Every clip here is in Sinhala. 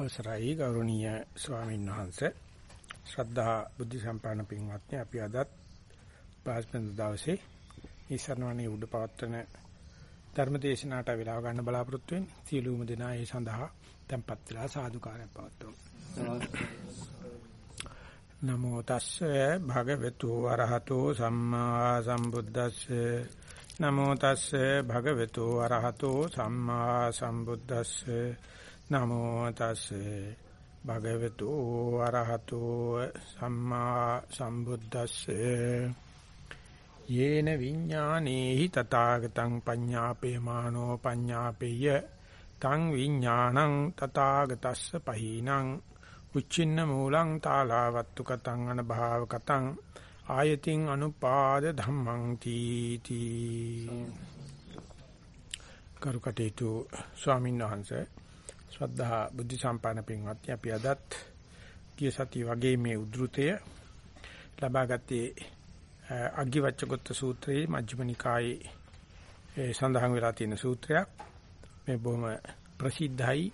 අවසරයි ගෞරවනීය ස්වාමීන් වහන්සේ. ශ්‍රද්ධා බුද්ධ සම්පන්න පින්වත්නි අපි අදත් පාස්පෙන් දවසේ ඊසරණවනේ උඩ පවත්වන ධර්මදේශනාට වේලාව ගන්න බලාපොරොත්තු වෙන්නේ සියලුම දෙනා ඒ සඳහා tempත් වෙලා සාදුකාරයක් පවත්වමු. නමෝ තස්සේ භගවතු වරහතෝ සම්මා සම්බුද්දස්සේ නමෝ තස්සේ භගවතු වරහතෝ සම්මා සම්බුද්දස්සේ. නමෝ තස්සේ භගවතු අරහතෝ සම්මා සම්බුද්දස්සේ. යේන විඥානේහි තථාගතං පඤ්ඤාපේමානෝ පඤ්ඤාපේය. තං විඥානං තථාගතස්ස පහීනං. උච්චින්න මූලං තාලාවත්තු කතං අනභාව කතං. ආයතින් අනුපාද ධම්මං තීති. කරුකටේතු ස්වාමීන් වහන්සේ ශ්‍රද්ධා බුද්ධ සම්පන්න පින්වත්නි අපි අදත් ගිය සතිය වගේ මේ උද්ෘතය ලබාගත්තේ අග්ගිවච්ඡගොත්ත සූත්‍රයේ මජ්ක්‍ධිම නිකායේ සඳහන් වෙලා තියෙන සූත්‍රයක්. මේ බොහොම ප්‍රසිද්ධයි.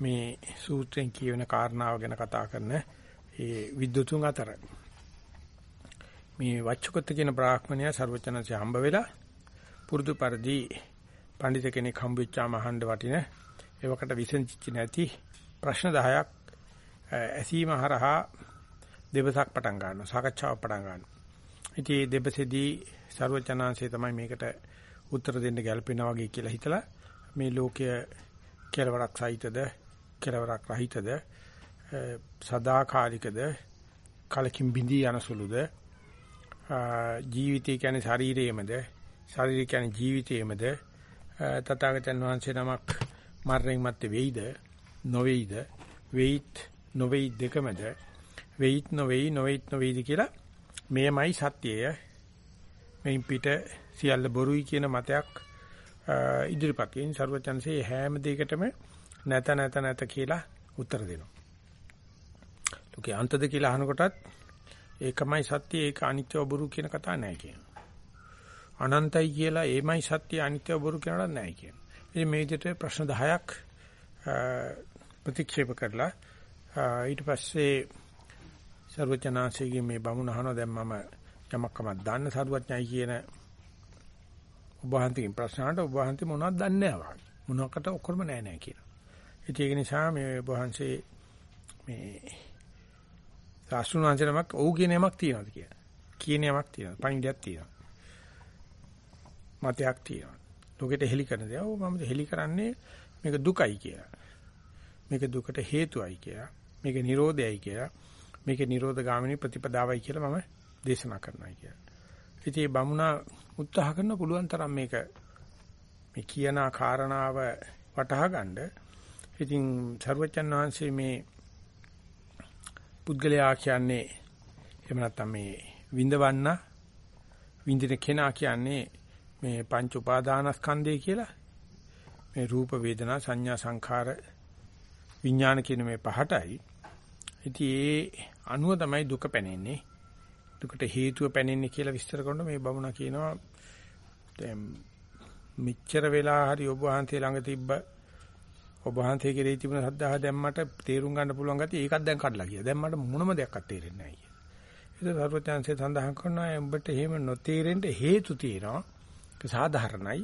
මේ සූත්‍රයෙන් කියවෙන කාරණාව ගැන කතා කරන ඒ විද්වතුන් අතර. මේ වච්චකොත්ත කියන බ්‍රාහ්මණයා ਸਰවචනසේ හම්බ වෙලා පුරුදු පරිදි පඬිත කෙනෙක් හම්බෙච්චාම අහන්න වටින ඒවකට විසඳිච්ච නැති ප්‍රශ්න 10ක් ඇසීම හරහා දෙවසක් පටන් ගන්නවා සාකච්ඡාවක් පටන් ගන්නවා. ඉතින් මේ දෙවසේදී ਸਰවචනාංශය තමයි මේකට උත්තර දෙන්න ගැල්පෙනා වගේ කියලා හිතලා මේ ලෝකය කෙලවරක් සහිතද කෙලවරක් රහිතද සදාකාලිකද කලකින් බිඳී යන සුළුද ජීවිතය කියන්නේ ශරීරයේමද? ශරීරය කියන්නේ ජීවිතයේමද? තථාගතයන් වහන්සේ නමක් මරණයන් මැත්තේ වෙයිද? නොවේයිද? වෙයිත් නොවේයි දෙකමද? වෙයිත් නොවේයි නොවේයිත් නොවේයිද කියලා මෙයමයි සත්‍යය. මෙයින් පිට සියල්ල බොරුයි කියන මතයක් ඉදිරිපත් කින් ਸਰවචන්සේ හැම දෙයකටම නැත නැත නැත කියලා උත්තර දෙනවා. ලෝකේ අන්තද කියලා අහනකොටත් ඒකමයි සත්‍ය ඒක අනිත්‍ය බොරු කියන කතාව නැහැ කියනවා. අනන්තයි කියලා ඒමයි සත්‍ය අනිත්‍ය බොරු කියනවත් නැහැ කියනවා. ඉතින් මේ විදිහට ප්‍රශ්න 10ක් ප්‍රතික්ෂේප කරලා ඊට පස්සේ සර්වචනාංශයේ මේ බමුණ අහනවා දැන් මම යමක් කමක් දන්න සරුවඥයි කියන ඔබ වහන්සේගෙන් ප්‍රශ්න අහනට ඔබ වහන්සේ මොනවද දන්නේ නැහැ මොනවාකට ඔක්කොම නෑ නෑ කියන. ඉතින් ඒක නිසා මේ ඔබ වහන්සේ මේ සාස්ෘණාංශනමක් ඔව් කියන යමක් තියනවාද කියලා. කියන යමක් තියෙනවා. පණිවිඩයක් තියෙනවා. මතයක් තියෙනවා. ලෝකෙට හෙලි කරන දේ. ඔව් මම හෙලි කරන්නේ මේක දුකයි කියලා. මේක දුකට හේතුවයි කියලා. මේක නිරෝධයයි කියලා. මේක නිරෝධ ගාමිනී ප්‍රතිපදාවයි කියලා මම දේශනා කරනවා කියලා. ඉතින් මේ බමුණා උත්සාහ කරන පුළුවන් තරම් මේක මේ කියන කාරණාව වටහා ගන්න. ඉතින් සර්වචන් වහන්සේ මේ පුද්ගලයා කියන්නේ එහෙම නැත්නම් මේ විඳවන්න විඳින කෙනා කියන්නේ මේ පංච උපාදානස්කන්ධය කියලා මේ රූප වේදනා සංඥා සංඛාර විඥාන කියන මේ පහටයි. ඉතින් ඒ අනුව තමයි දුක පැනෙන්නේ. දුකට හේතුව පැනෙන්නේ කියලා විස්තර කරනකොට මේ බමුණා කියනවා දැන් මෙච්චර වෙලා හරි ඔබ වහන්සේ ළඟ තිබ්බ ඔබ වහන්සේ කෙරෙහි තිබුණ සද්ධාහ දැන් මට තේරුම් ගන්න පුළුවන් ගැති ඒකත් දැන් කඩලා ගියා. දැන් මට මොනම දෙයක්වත් තේරෙන්නේ නැහැ කියලා. ඒක සර්වඥාන්සේ සඳහන් කරනවා උඹට එහෙම නොතේරෙන්න හේතු තියෙනවා. සාධාරණයි.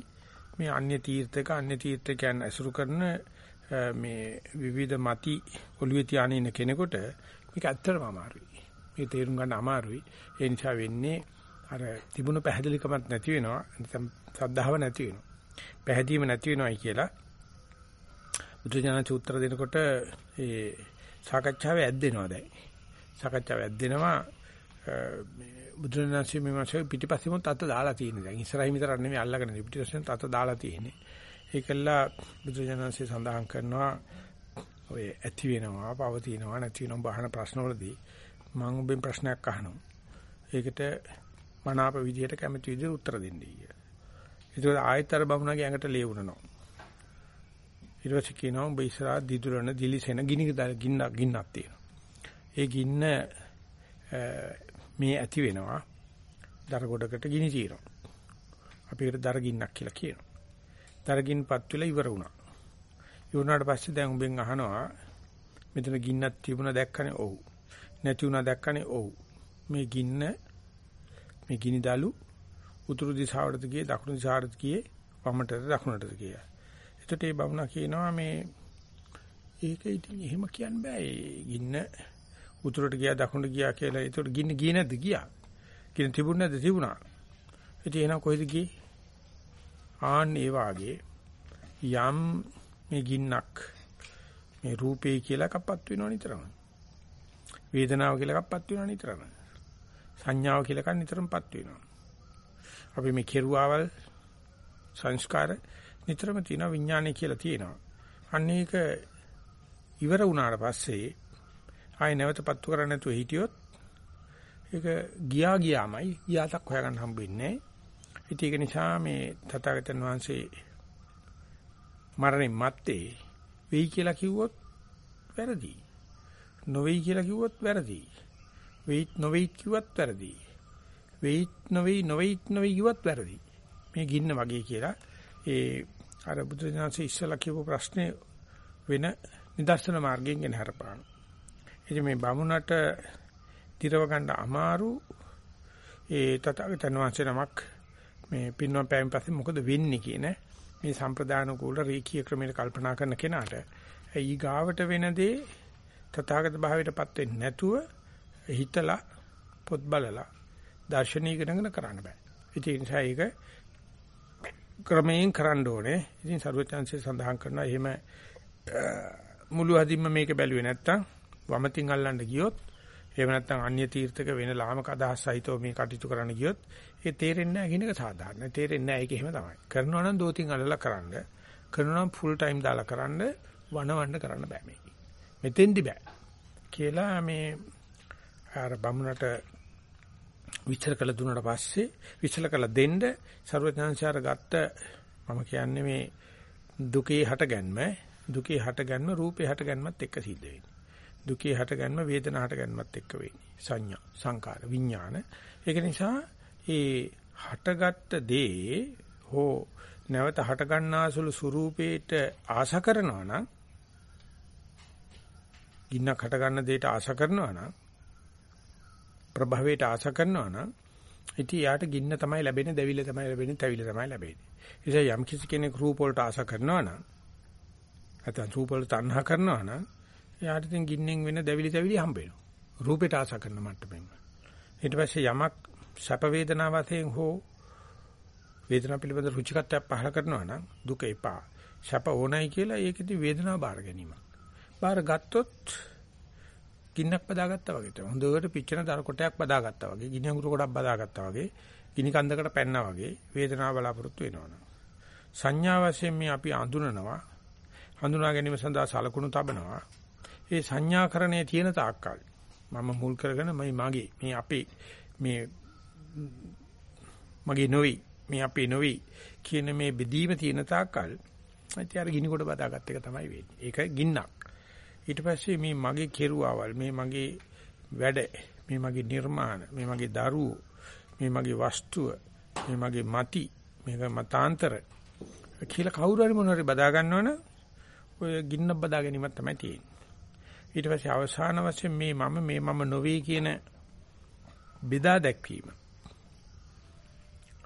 මේ අන්‍ය තීර්ථක අන්‍ය තීර්ථකයන් ඇසුරු කරන මේ විවිධ mati ඔළුවේ තියාගෙන ඉන්න කෙනෙකුට මේක ඇත්තටම අමාරුයි. මේක තේරුම් ගන්න අමාරුයි. ඒ නිසා වෙන්නේ අර තිබුණු පැහැදිලිකමක් නැති වෙනවා. නැත්නම් සද්ධාව නැති වෙනවා. පැහැදීම නැති වෙනවයි කියලා බුදුජානක උත්තර දෙනකොට ඒ සාකච්ඡාවේ ඇද්දෙනවා දැන්. සාකච්ඡාව ඇද්දෙනවා මේ බුදුරජාණන්සේ මේ මාසේ පිටිපස්සෙම තත දාලා තියෙනවා. දැන් ඉස්සරහින් විතරක් නෙමෙයි අල්ලගෙන පිටිපස්සෙන් තත දාලා තියෙන්නේ. ඒකල්ලා බුදුරජාණන්සේ සඳහන් කරනවා ඔය ඇති වෙනවා, පවතිනවා, නැති වෙනවා බහන ප්‍රශ්නවලදී මම ඔබෙන් ප්‍රශ්නයක් අහනවා. ඒකට මනාප විදියට කැමති විදියට උත්තර දෙන්නයි කියලා. ඒක ආයතර බමුණගේ ඇඟට ලේවුණනවා. ඊට පස්සේ කියනවා ඔබ ඉස්සරහා දිදුරන දිලිසෙන ගිනි ගින්නක් ගින්නක් තියෙනවා. ඒ ගින්න මේ ඇති වෙනවා දර ගොඩකට ගිනි తీරනවා. අපි ඒකට දර ගින්නක් කියලා කියනවා. දර ගින්නපත් වෙලා ඉවර වුණා. ඉවරනාට පස්සේ දැන් උඹෙන් අහනවා මෙතන ගින්නක් තිබුණා දැක්කනේ ඔව්. නැති වුණා දැක්කනේ ඔව්. මේ ගින්න මේ ගිනි දලු උතුරු දිශාවටද ගියේ දකුණු දිශාවටද ගියේ වමටද දකුණටද ගියා. එතකොට මේ බමුණා කියනවා මේ ඒක ඉතින් එහෙම කියන්න බෑ. ගින්න උතුරට ගියා දකුණට ගියා කියලා. එතකොට ගින්න ගියේ නැද්ද ගියා? ගින්න තිබුණ නැද්ද තිබුණා? ඉතින් එහෙනම් කොහෙද ගියේ? ආන් ඒ වාගේ යම් මේ ගින්නක් මේ රූපේ කියලා කප්පත් වෙනව නිතරම. වේදනාව කියලා කප්පත් වෙනව නිතරම. සංඥාව කියලා කන් නිතරමපත් වෙනවා. අපි මේ කෙරුවාවල් සංස්කාර නිතරම තියෙනවා විඥානය කියලා තියෙනවා. අන්න ඒක ඉවර වුණාට පස්සේ ආයෙ නැවතපත්තු කරන්නේ නැතුව හිටියොත් ඒක ගියා ගියාමයි ගියාතක් හොයාගන්න හම්බෙන්නේ නැහැ. ඒක නිසා මේ තථාගතයන් වහන්සේ මරණින් මත්තේ වෙයි කියලා කිව්වොත් වැරදි. නොවේයි කියලා කිව්වොත් වැරදි. වෙයිත් නොවේයිත් කිව්වත් වැරදි. වෙයිත් නොවේයි නොවේයිත් නොවේයි කිව්වත් වැරදි. මේ ගින්න වගේ කියලා ඒ අර බුදුසසුන ඉස්සලා කියපු ප්‍රශ්නේ වෙන නිදර්ශන මාර්ගයෙන් ගෙන හරපාන. ඉතින් මේ බමුණට තිරව ගන්න අමාරු ඒ තථාගතයන් වහන්සේ නමක් මේ පින්නම් පෑම් පස්සේ මොකද වෙන්නේ කියන මේ සම්ප්‍රදාන කූල රීකී ක්‍රමයට කල්පනා කරන කෙනාට ඊ ගාවට වෙන දේ තථාගත භාවයටපත් වෙන්නේ නැතුව හිතලා පොත් බලලා දාර්ශනිකණගෙන කරන්න බෑ. ඒ නිසා ඒක ක්‍රමයෙන් කරන්න ඕනේ. ඉතින් ਸਰවචන්සේ සඳහන් කරනවා එහෙම මුළු හදින්ම මේක බැලුවේ නැත්තම් වමතින් අල්ලන්න ගියොත් එහෙම නැත්නම් අන්‍ය තීර්ථක වෙන ලාමක අදහස් සහිතව මේ කටයුතු කරන්න ගියොත් ඒ තේරෙන්නේ නැහැ කියන එක සාධාරණයි. තේරෙන්නේ නැහැ ඒක එහෙම තමයි. කරනවා නම් දෝතින් අල්ලලා කරන්න. කරනවා නම් ෆුල් ටයිම් දාලා කරන්න වනවන්න කරන්න බෑ මේක. මෙතෙන්දි බෑ. කියලා මේ අර බමුණට විස්තර කළ දුන්නට පස්සේ විස්තර කළ දෙන්න ਸਰවඥාන්සාර ගත්ත මම කියන්නේ මේ දුකේ හටගන්ම දුකේ හටගන්ම රූපේ හටගන්මත් එක්ක සිද්ධ වෙන්නේ. දුකේ හටගන්ම වේදනා හටගන්මත් එක්ක වෙන්නේ. සංඥා, සංකාර, විඥාන. ඒක නිසා ඒ හටගත්ත දේ හෝ නැවත හටගන්නාසුළු ස්වરૂපේට ආශා කරනවා නම් ගින්නක් හටගන්න දෙයට ආශා කරනවා නම් ප්‍රභවයට ආශ කරනවා නම් ඉතින් යාට ගින්න තමයි ලැබෙන්නේ, දෙවිල තමයි ලැබෙන්නේ, තැවිල තමයි ලැබෙන්නේ. ඒ නිසා යම් කිසි කෙනෙක් රූප වලට ආශ කරනවා නම් නැත්නම් රූප වලට තණ්හා කරනවා නම් එයාට ඉතින් ගින්නෙන් වෙන දැවිලි තැවිලි හම්බ වෙනවා. රූපයට ආස කරන මට්ටමින්. ඊට පස්සේ යමක් සැප වේදනා වශයෙන් හෝ වේදනාව පිළිබඳ රුචිකත්වයක් පහළ කරනවා නම් දුක එපා. සැප ඕනයි කියලා ඒකෙදි වේදනාව බාර ගැනීමක්. බාර ගත්තොත් ගින්නක් බදාගත්තා වගේ තමයි. හොඳට පිච්චෙන දර කොටයක් බදාගත්තා වගේ, ගිනි අඟුරු කොටක් බදාගත්තා වගේ, ගිනි කන්දකට පැන්නා වගේ වේදනාව බලාපොරොත්තු වෙනවනේ. සංඥා වශයෙන් මේ අපි අඳුනනවා. හඳුනා ගැනීම සඳහා සලකුණු තබනවා. ඒ සංඥාකරණයේ තියෙන තාක්කල් මම මුල් කරගෙන මේ මගේ මේ අපේ මේ මගේ නොවේ මේ අපේ නොවේ කියන මේ බෙදීම තියෙන තාක්කල් ඉතින් අර ගිනි කොට බදාගත් එක තමයි වෙන්නේ. ඒක ගින්නක්. ඊට පස්සේ මේ මගේ කෙරුවාවල් මේ මගේ වැඩ මේ මගේ නිර්මාණ මේ මගේ දරුවෝ මේ මගේ වස්තුව මේ මගේ මති මේක මතාන්තර කියලා කවුරු හරි මොන හරි බදා ගන්නවනම් ඔය ගින්න බදා ගැනීමක් තමයි තියෙන්නේ. ඊට පස්සේ අවසාන වශයෙන් මේ මම මේ මම නොවේ කියන බෙදා දැක්වීම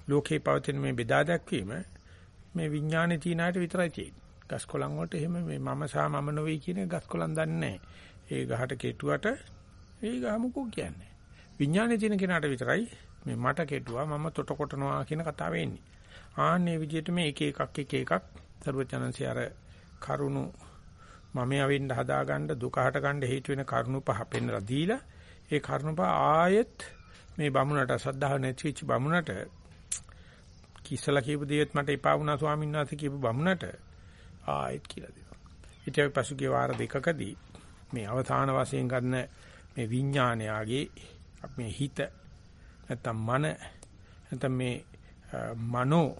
ලෝකේ පවතින මේ බෙදා දැක්වීම මේ විඥානේ තියනාට විතරයි තියෙන්නේ. ගස් කොළන් වලට එහෙම මේ මම සහ මම නොවේ කියන ගස් කොළන් දන්නේ ඒ ගහට කෙටුවට ඒ ගහ මොකෝ කියන්නේ. විඥානේ තියෙන කෙනාට විතරයි මේ මට කෙටුවා මම තොට කොටනවා කියන කතාව එන්නේ. ආන්නේ විදිහට මේ එක එකක් එක එකක් සර්වචනන්සේ අර කරුණු මම යවෙන්න හදාගන්න දුක හට ගන්න හේතු වෙන කරුණු පහ පෙන්වලා දීලා ඒ කරුණු පහ ආයෙත් මේ බමුණට සද්ධාව නැතිවෙච්ච බමුණට කිසලා කියපු දේත් මට එපා වුණා ස්වාමීන් වහන්සේ කියපු බමුණට ආයෙත් කියලා දෙනවා. ඊට පසුගිය වාර දෙකකදී මේ අවධාන වශයෙන් ගන්න මේ විඥානයාගේ මේ හිත නැත්තම් මන නැත්තම් මේ මනෝ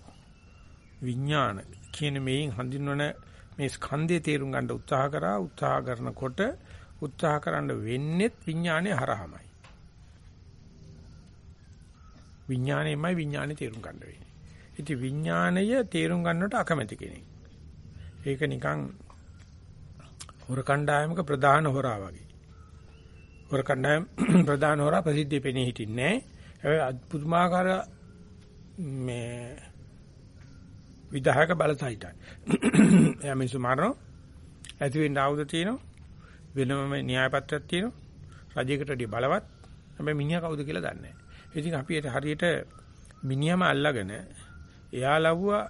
විඥාන කියන මේන් හඳුන්වන මේ ස්කන්ධය තේරුම් ගන්න උත්සාහ කරා උත්සාහ කරනකොට උත්සාහ කරන්න වෙන්නේ විඥානයේ හරහමයි. විඥාණයමයි විඥානේ තේරුම් ගන්න වෙන්නේ. ඉතින් විඥාණය තේරුම් ගන්නට අකමැති කෙනෙක්. ඒක නිකන් හොර කණ්ඩායමක ප්‍රධාන හොරා වගේ. හොර කණ්ඩායම ප්‍රධාන හොරා ප්‍රසිද්ධිය පෙනී හිටින්නේ නැහැ. පුදුමාකාර මේ විධායක බලසහිතයි. එයා මිනිස්සු මාරනවා. ඇති වෙන්න ආයුධ තියෙනවා. වෙනම න්‍යාය පත්‍රයක් තියෙනවා. රජයකට වඩා බලවත්. හැබැයි මිනිහා කවුද කියලා දන්නේ නැහැ. ඉතින් අපි හරියට මිනිහම අල්ලගෙන එයා ලව්වා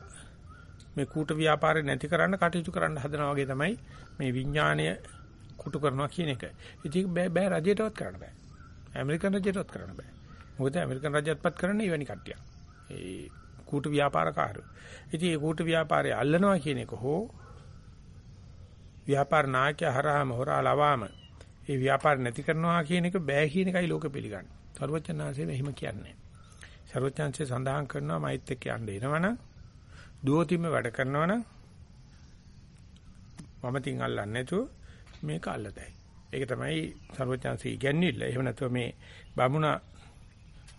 මේ කූට ව්‍යාපාරේ නැති කරන්න කටයුතු කරන්න හදනවා වගේ තමයි මේ විඥාණය කුටු කරනවා කියන එක. ඉතින් බෑ බෑ රජයටවත් කරන්න බෑ. ඇමරිකන් රජයටවත් කරන්න බෑ. මොකද ඇමරිකන් රජයත්පත් කරන්නේ එවැනි කට්ටියක්. ඒ කූට ව්‍යාපාරකාරයෝ. ඉතින් ඒ කූට ව්‍යාපාරය අල්ලනවා කියන එක හෝ ව්‍යාපාර නායකයා හරහාම හොරා ලවාම ඒ ව්‍යාපාර නැති කරනවා කියන එක බෑ කියන එකයි ලෝකෙ පිළිගන්නේ. සර්වඥාන්සේ මෙහිම කියන්නේ. සර්වඥාන්සේ සඳහන් කරනවා මෛත් එක්ක යන්න එනවනම් දුවතිම වැඩ කරනවනම් මම තින් අල්ලන්නේ නැතුව මේක අල්ලතයි. ඒක තමයි සර්වඥාන්සේ ඉගැන්විල්ල. එහෙම නැතුව මේ බමුණ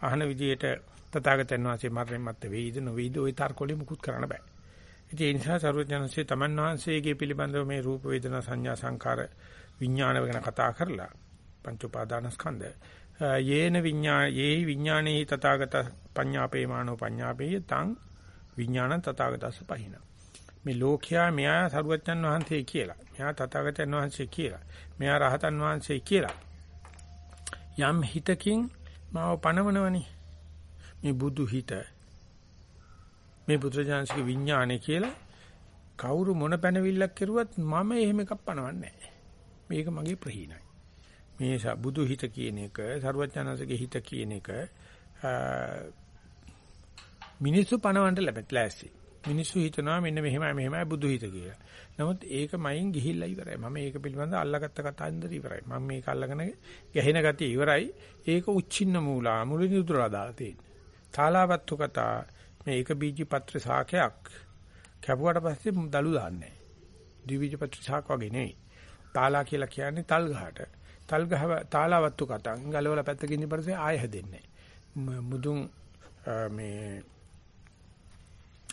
අහන විදියට තථාගතයන් වහන්සේ මරණයන් මත වේද නොවේද ওই තර්කවලින් මුකුත් කරන්න බෑ. ඉතින් ඒ නිසා සර්වඥාන්සේ තමන් වහන්සේගේ පිළිබඳව මේ රූප වේදනා සංඥා සංකාර විඥාන ගැන කතා කරලා පංච උපාදානස්කන්ධ යේන විඥා යේහි විඥානේ තථාගත පඤ්ඤාපේමානෝ පඤ්ඤාපේය තං විඥාන තථාගතස්ස පහින. මේ ලෝකයා මෙයා සරුවච්චන් වහන්සේ කියලා. මෙයා තථාගතයන් වහන්සේ කියලා. මෙයා රහතන් වහන්සේ කියලා. යම් හිතකින් මාව පණවනවනේ මේ බුදු හිත මේ පුත්‍රජාන්සික විඥානය කියලා කවුරු මොන පැනවිල්ලක් කරුවත් මම එහෙම එකක් පනවන්නේ නැහැ. මේක මගේ ප්‍රහීනයි. මේ බුදු හිත කියන එක, සරුවචනanසගේ හිත කියන එක මිනිස්සු පනවන්න ලැබෙත් ලෑස්ති. මිනිස්සු හිතනවා මෙන්න මෙහෙමයි මෙහෙමයි බුදු හිත කියලා. නමුත් ඒක මයින් ගිහිල්ලා ඉවරයි. මම ඒක පිළිබඳව අල්ලාගත්ත කතාන්දර ඉවරයි. මම මේක අල්ලගෙන ගැහෙන ගතිය ඉවරයි. ඒක උච්චින්න මූලා මුලින් උදුරලා දාලා තියෙන්නේ. තාලාවත්තු කතා මේ එක බීජ පත්‍ර ශාකයක් කැපුවට පස්සේ දලු දාන්නේ නැහැ. ද්විබීජ පත්‍ර ශාක වගේ නෙවෙයි. තාලා කියලා කියන්නේ තල් ගහට. තල් ගහ තාලාවත්තු කතන් ගලවලා පැත්තකින් ඉඳි පස්සේ ආය හැදෙන්නේ. මුදුන් මේ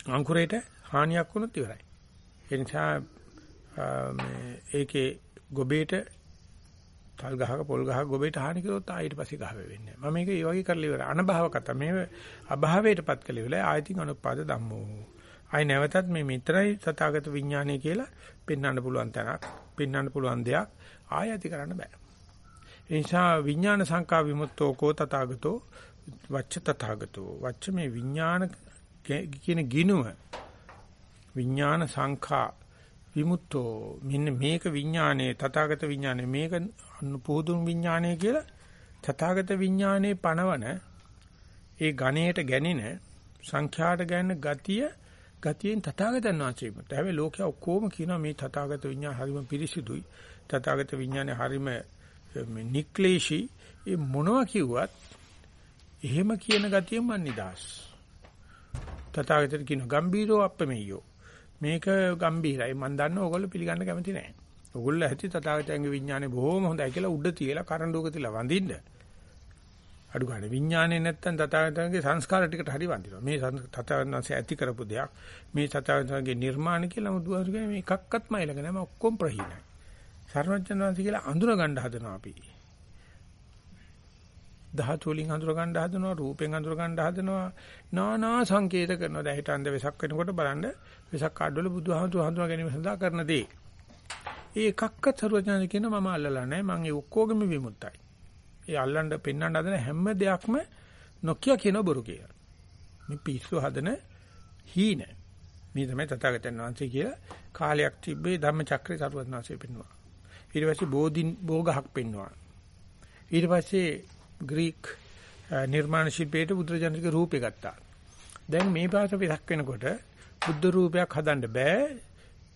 අංකුරේට හානියක් වුණොත් ඉවරයි. ඒ නිසා මේ ඒකේ ගොබේට තල් ගහක පොල් ගහක ගොබේට හානි කරොත් ආයෙත් පස්සේ ගහ වෙන්නේ. මම මේක ඒ වගේ කරලා ඉවර. අනභව කතා. මේ අභාවයටපත් කළ ඉවරයි. ආයතින් අනුපාද ධම්මෝ. ආයි නැවතත් මේ මිත්‍රයි සතාගත විඥානය කියලා පෙන්වන්න පුළුවන් තැනක්. පෙන්වන්න පුළුවන් දෙයක් ආයති කරන්න බෑ. ඒ නිසා විඥාන සංකා විමුක්තෝ කෝ තථාගතෝ වච්ච තථාගතෝ. වච්ච මේ විඥාන කියන ගිනුම විඥාන සංඛා විමුක්තෝ මෙන්න මේක විඥානයේ තථාගත විඥානයේ මේක පුදුම් විඥානය කියලා තථාගත විඥානයේ පණවන ඒ ගණයට ගැනින සංඛ්‍යාට ගැන ගතිය ගතියෙන් තථාගතයන් වහන්සේ මත. හැබැයි ලෝකයා ඔක්කොම කියනවා මේ තථාගත විඥාන හරිම පිරිසිදුයි. තථාගත විඥානේ හරිම නික්ලේශී. ඒ මොනවා කිව්වත් එහෙම කියන ගතියෙන් මන් නිදාස්. තථාගතයන් කියන ගම්බීරෝ අප්පමෙය්‍යෝ. මේක ගම්බීරයි. මන් දන්න ඕගොල්ලෝ පිළිගන්න කැමති නැහැ. ඕගොල්ලෝ ඇති තථාගතයන්ගේ විඥානේ බොහොම හොඳයි කියලා උඩ තියලා කරඬුවක තියලා වඳින්න. අඩු ගන්න විඥානේ නැත්තම් තථාගතයන්ගේ සංස්කාර ටිකට හරි වඳිනවා. මේ තථාගතයන්සේ ඇති කරපු දෙයක්. මේ තථාගතයන්ගේ නිර්මාණ කියලා මුදුහාරු කියන්නේ මේ එකක්වත්ම ඊළඟ නෑ ඔක්කොම ප්‍රහීනයි. සර්වඥාන් වහන්සේ කියලා අඳුර ගන්න හදනවා අපි. ධාතු වලින් අඳුර ගන්න හදනවා රූපෙන් අඳුර ගන්න හදනවා නානා සංකේත කරනවා. දැන් හිට අන්ද වෙසක් වෙනකොට බලන්න වෙසක් කාඩවල බුදුහාමුදුර හඳුනා ගැනීම සඳහා කරන දේ. ඒ එකක්වත් සරුවඥාන කියන මම අල්ලලා නැහැ. මම ඒ ඔක්කොගෙම විමුක්තයි. ඒ අල්ලන්න පෙන්වන්න හදන හැම දෙයක්ම නොකිය කියන බොරු කියලා. මේ පිස්සු හදන හීන. මේ තමයි තථාගතයන් වහන්සේ කියලා කාලයක් තිබ්බේ ධම්මචක්‍රේ සරුවඥාන්සේ පෙන්වුවා. ඊට පස්සේ බෝධින් භෝගහක් පෙන්වුවා. ඊට පස්සේ ග්‍රීක uh, නිර්මාණ ශිල්පයේ බුදුරජාණන්ගේ රූපේ ගත්තා. දැන් මේ පාට වෙසක් වෙනකොට බුද්ධ රූපයක් හදන්න බෑ.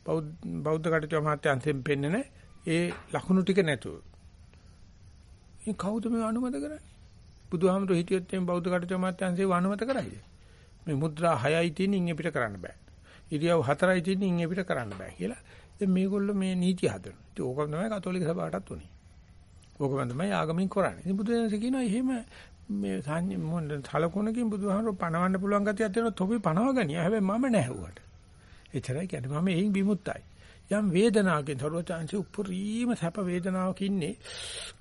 බෞද්ධ කටයුතු මහත්යන්සෙන් පෙන්නන ඒ ලකුණු ටික නැතුව. මේ කවුද මේ අනුමත කරන්නේ? බුදුහාමුදුරු හිටියොත් එම් බෞද්ධ කටයුතු මහත්යන්සේ අනුමත කරයිද? මේ මුද්‍රා 6යි තියෙන ඉන්නේ පිට කරන්න බෑ. ඉරියව් 4යි තියෙන ඉන්නේ පිට කරන්න බෑ කියලා. දැන් මේගොල්ලෝ මේ නීති හදනවා. ඒක ඕක තමයි කතෝලික සභාවටත් උනේ. ඕකම තමයි ආගමින් කරන්නේ. ඉතින් බුදුදහම කියනවා එහෙම මේ සංඥ මොන සලකුණකින් බුදුහාමර පණවන්න පුළුවන් ගතියක් තියෙනවා තොපි පණවගනිය. හැබැයි මම නැහුවට. එච්චරයි කියන්නේ මම එයින් විමුක්තයි. යම් වේදනාවකින් සරුවචාන්සේ උප්පරීම සැප වේදනාවක ඉන්නේ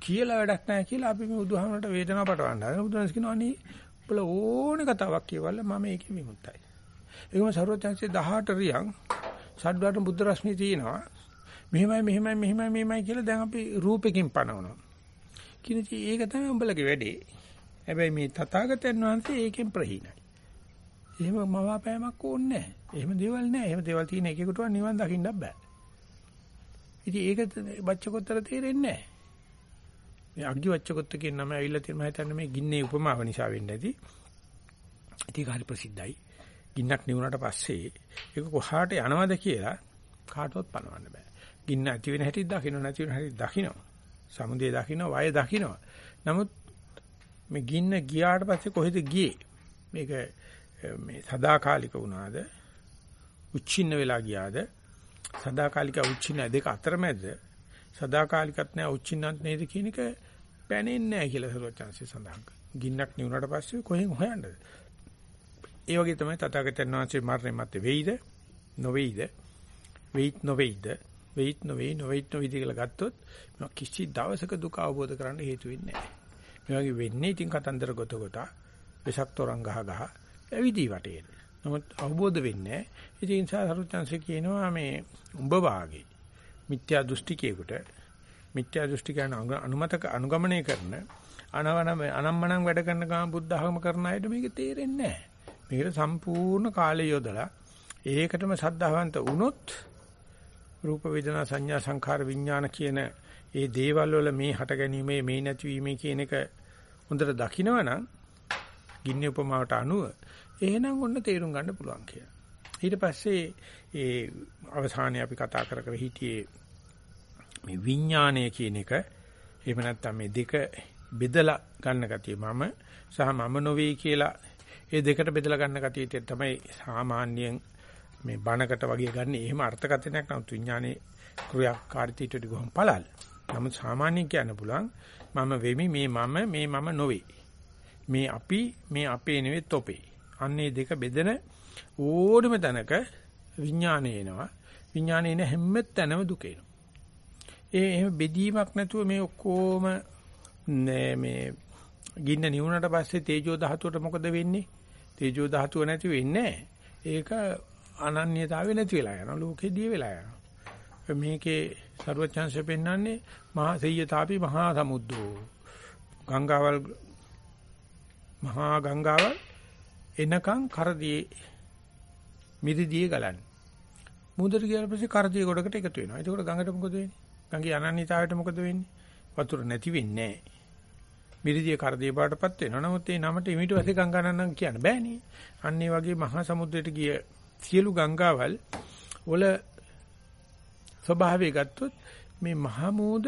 කියලා වැඩක් නැහැ කියලා අපි මේ බුදුහාමරට වේදනාව පටවන්න. අර බුදුන්ස් කියනවා අනේ උඹල ඕනේ කතාවක් කියවල මම ඒකේ විමුක්තයි. ඒකම සරුවචාන්සේ 18 රියන් සද්වාට බුද්ධ රශ්මිය තියෙනවා. මෙහෙමයි මෙහෙමයි මෙහෙමයි මෙහෙමයි කියලා දැන් අපි රූපෙකින් පනවනවා. කිනිති ඒක තමයි උඹලගේ වැඩේ. හැබැයි මේ තථාගතයන් වහන්සේ ඒකෙන් ප්‍රහීනයි. එහෙම මවාපෑමක් ඕනේ නැහැ. එහෙම දේවල් නැහැ. එහෙම දේවල් තියෙන එකෙකුට නිවන් දකින්න බෑ. ඉතින් ඒක බච්චකොත්තර තේරෙන්නේ නැහැ. මේ අග්ගි වච්චකොත්ත කියන නම ඇවිල්ලා තියෙන මම හිතන්නේ මේ ගින්නේ උපමාව නිසා වෙන්නේ නැති. ඒක හරි ප්‍රසිද්ධයි. ගින්නක් නිවුණාට පස්සේ ඒක කොහාට යනවද කියලා කාටවත් පනවන්න බෑ. ගින්න ඇති වෙන හැටි දකින්න නැති වෙන හැටි දකින්න. සමුදේ දකින්න, වය දකින්න. නමුත් මේ ගින්න ගියාට පස්සේ කොහෙද ගියේ? මේක මේ සදාකාලික වුණාද? උච්චින්න වෙලා ගියාද? සදාකාලික උච්චින්න දෙක අතරමැද සදාකාලිකත් නෑ උච්චින්නත් නේද කියන එක පැනෙන්නේ නෑ කියලා සරුවචාන්සේ සඳහන් කරනවා. ගින්නක් නිවුණාට පස්සේ කොහෙන් හොයන්නද? ඒ වගේ තමයි තථාගතයන් වහන්සේ මරණය මත වෙයිද? නොවේයිද? වෙයිත් නොවේයිද? වෙයිත් නොවේයි නොවේයිත් නොවේයිද කියලා ගත්තොත් කිසි දවසක දුක අවබෝධ කරගන්න හේතු වෙන්නේ නැහැ. මේ වගේ වෙන්නේ ඉතින් කතන්දර ගොත කොට වෙසක් තොරන් ගහ ගහ ඇවිදී වටේට. නමුත් අවබෝධ වෙන්නේ නැහැ. ඒ නිසා සරුවචාන්සේ කියනවා මේ උඹ වාගේ මිත්‍යා දෘෂ්ටිකයෙකුට මිත්‍යා දෘෂ්ටිකයන් අනුමතක අනුගමනය කරන අනවන අනම්මනම් වැඩ කරන ගාම බුද්ධ ධර්ම කරන අයට මේක තේරෙන්නේ නැහැ. මේකට සම්පූර්ණ කාලය යොදලා ඒකටම සද්ධාවන්ත වුණොත් රූප වේදනා සංඥා සංඛාර විඥාන කියන ඒ දේවල් වල මේ හට ගැනීමේ මේ නැතිවීමේ කියන එක හොඳට දකිනවනම් ගින්න උපමාවට අනුව එහෙනම් ඔන්න තේරුම් ගන්න පුළුවන් කියලා. ඊට පස්සේ ඒ අවසානයේ අපි කතා කර කර හිටියේ මේ විඥානය කියන එක එහෙම නැත්නම් මේ දෙක බෙදලා ගන්න ගතිය මම සහ මම නොවේ කියලා ඒ දෙකට බෙදලා ගන්න කතිය තමයි සාමාන්‍යයෙන් මේ බණකට වගේ ගන්න එහෙම අර්ථකථනයක් නමුත් විඥානයේ ක්‍රියාකාරීත්වයට ගොම් පළල්. නමුත් සාමාන්‍යයෙන් කියන්න පුළුවන් මම වෙමි මේ මම මේ මම නොවේ. මේ අපි මේ අපේ නෙවෙයි තොපේ. අන්නේ දෙක බෙදෙන ඕනම තැනක විඥානය එනවා. විඥානය එන හැම තැනම දුක එනවා. ඒ එහෙම බෙදීමක් නැතුව මේ ඔක්කොම මේ ගින්න නිවුණට පස්සේ තේජෝ ධාතුවට මොකද වෙන්නේ? තේජෝ ධාතුව නැති වෙන්නේ ඒක අනන්‍යතාවය නැති වෙලා යනවා. ලෝකේ දිය වෙලා යනවා. මේකේ ਸਰවචන්සෙ පෙන්වන්නේ මහා සෙය්‍යතාපි මහා සමුද්‍රෝ. ගංගාවල් මහා ගංගාවල් එනකන් කරදී මිරිදී ගලන්නේ. මුහුදට ගියාට පස්සේ කරදී ගොඩකට එකතු වෙනවා. එතකොට ගඟට මොකද වෙන්නේ? ගඟේ අනන්‍යතාවයට මොකද වෙන්නේ? වතුර නැති වෙන්නේ නැහැ. මිරිදිය කරදී පාටපත් වෙනවා. නමුත් ඒ නමට ඊට පස්සේ ගංගානන්නම් කියන්න බෑනේ. අන්න ඒ වගේ මහා සමුද්‍රයට ගිය සියලු ගංගාවල් වල ස්වභාවය ගත්තොත් මේ මහා මෝද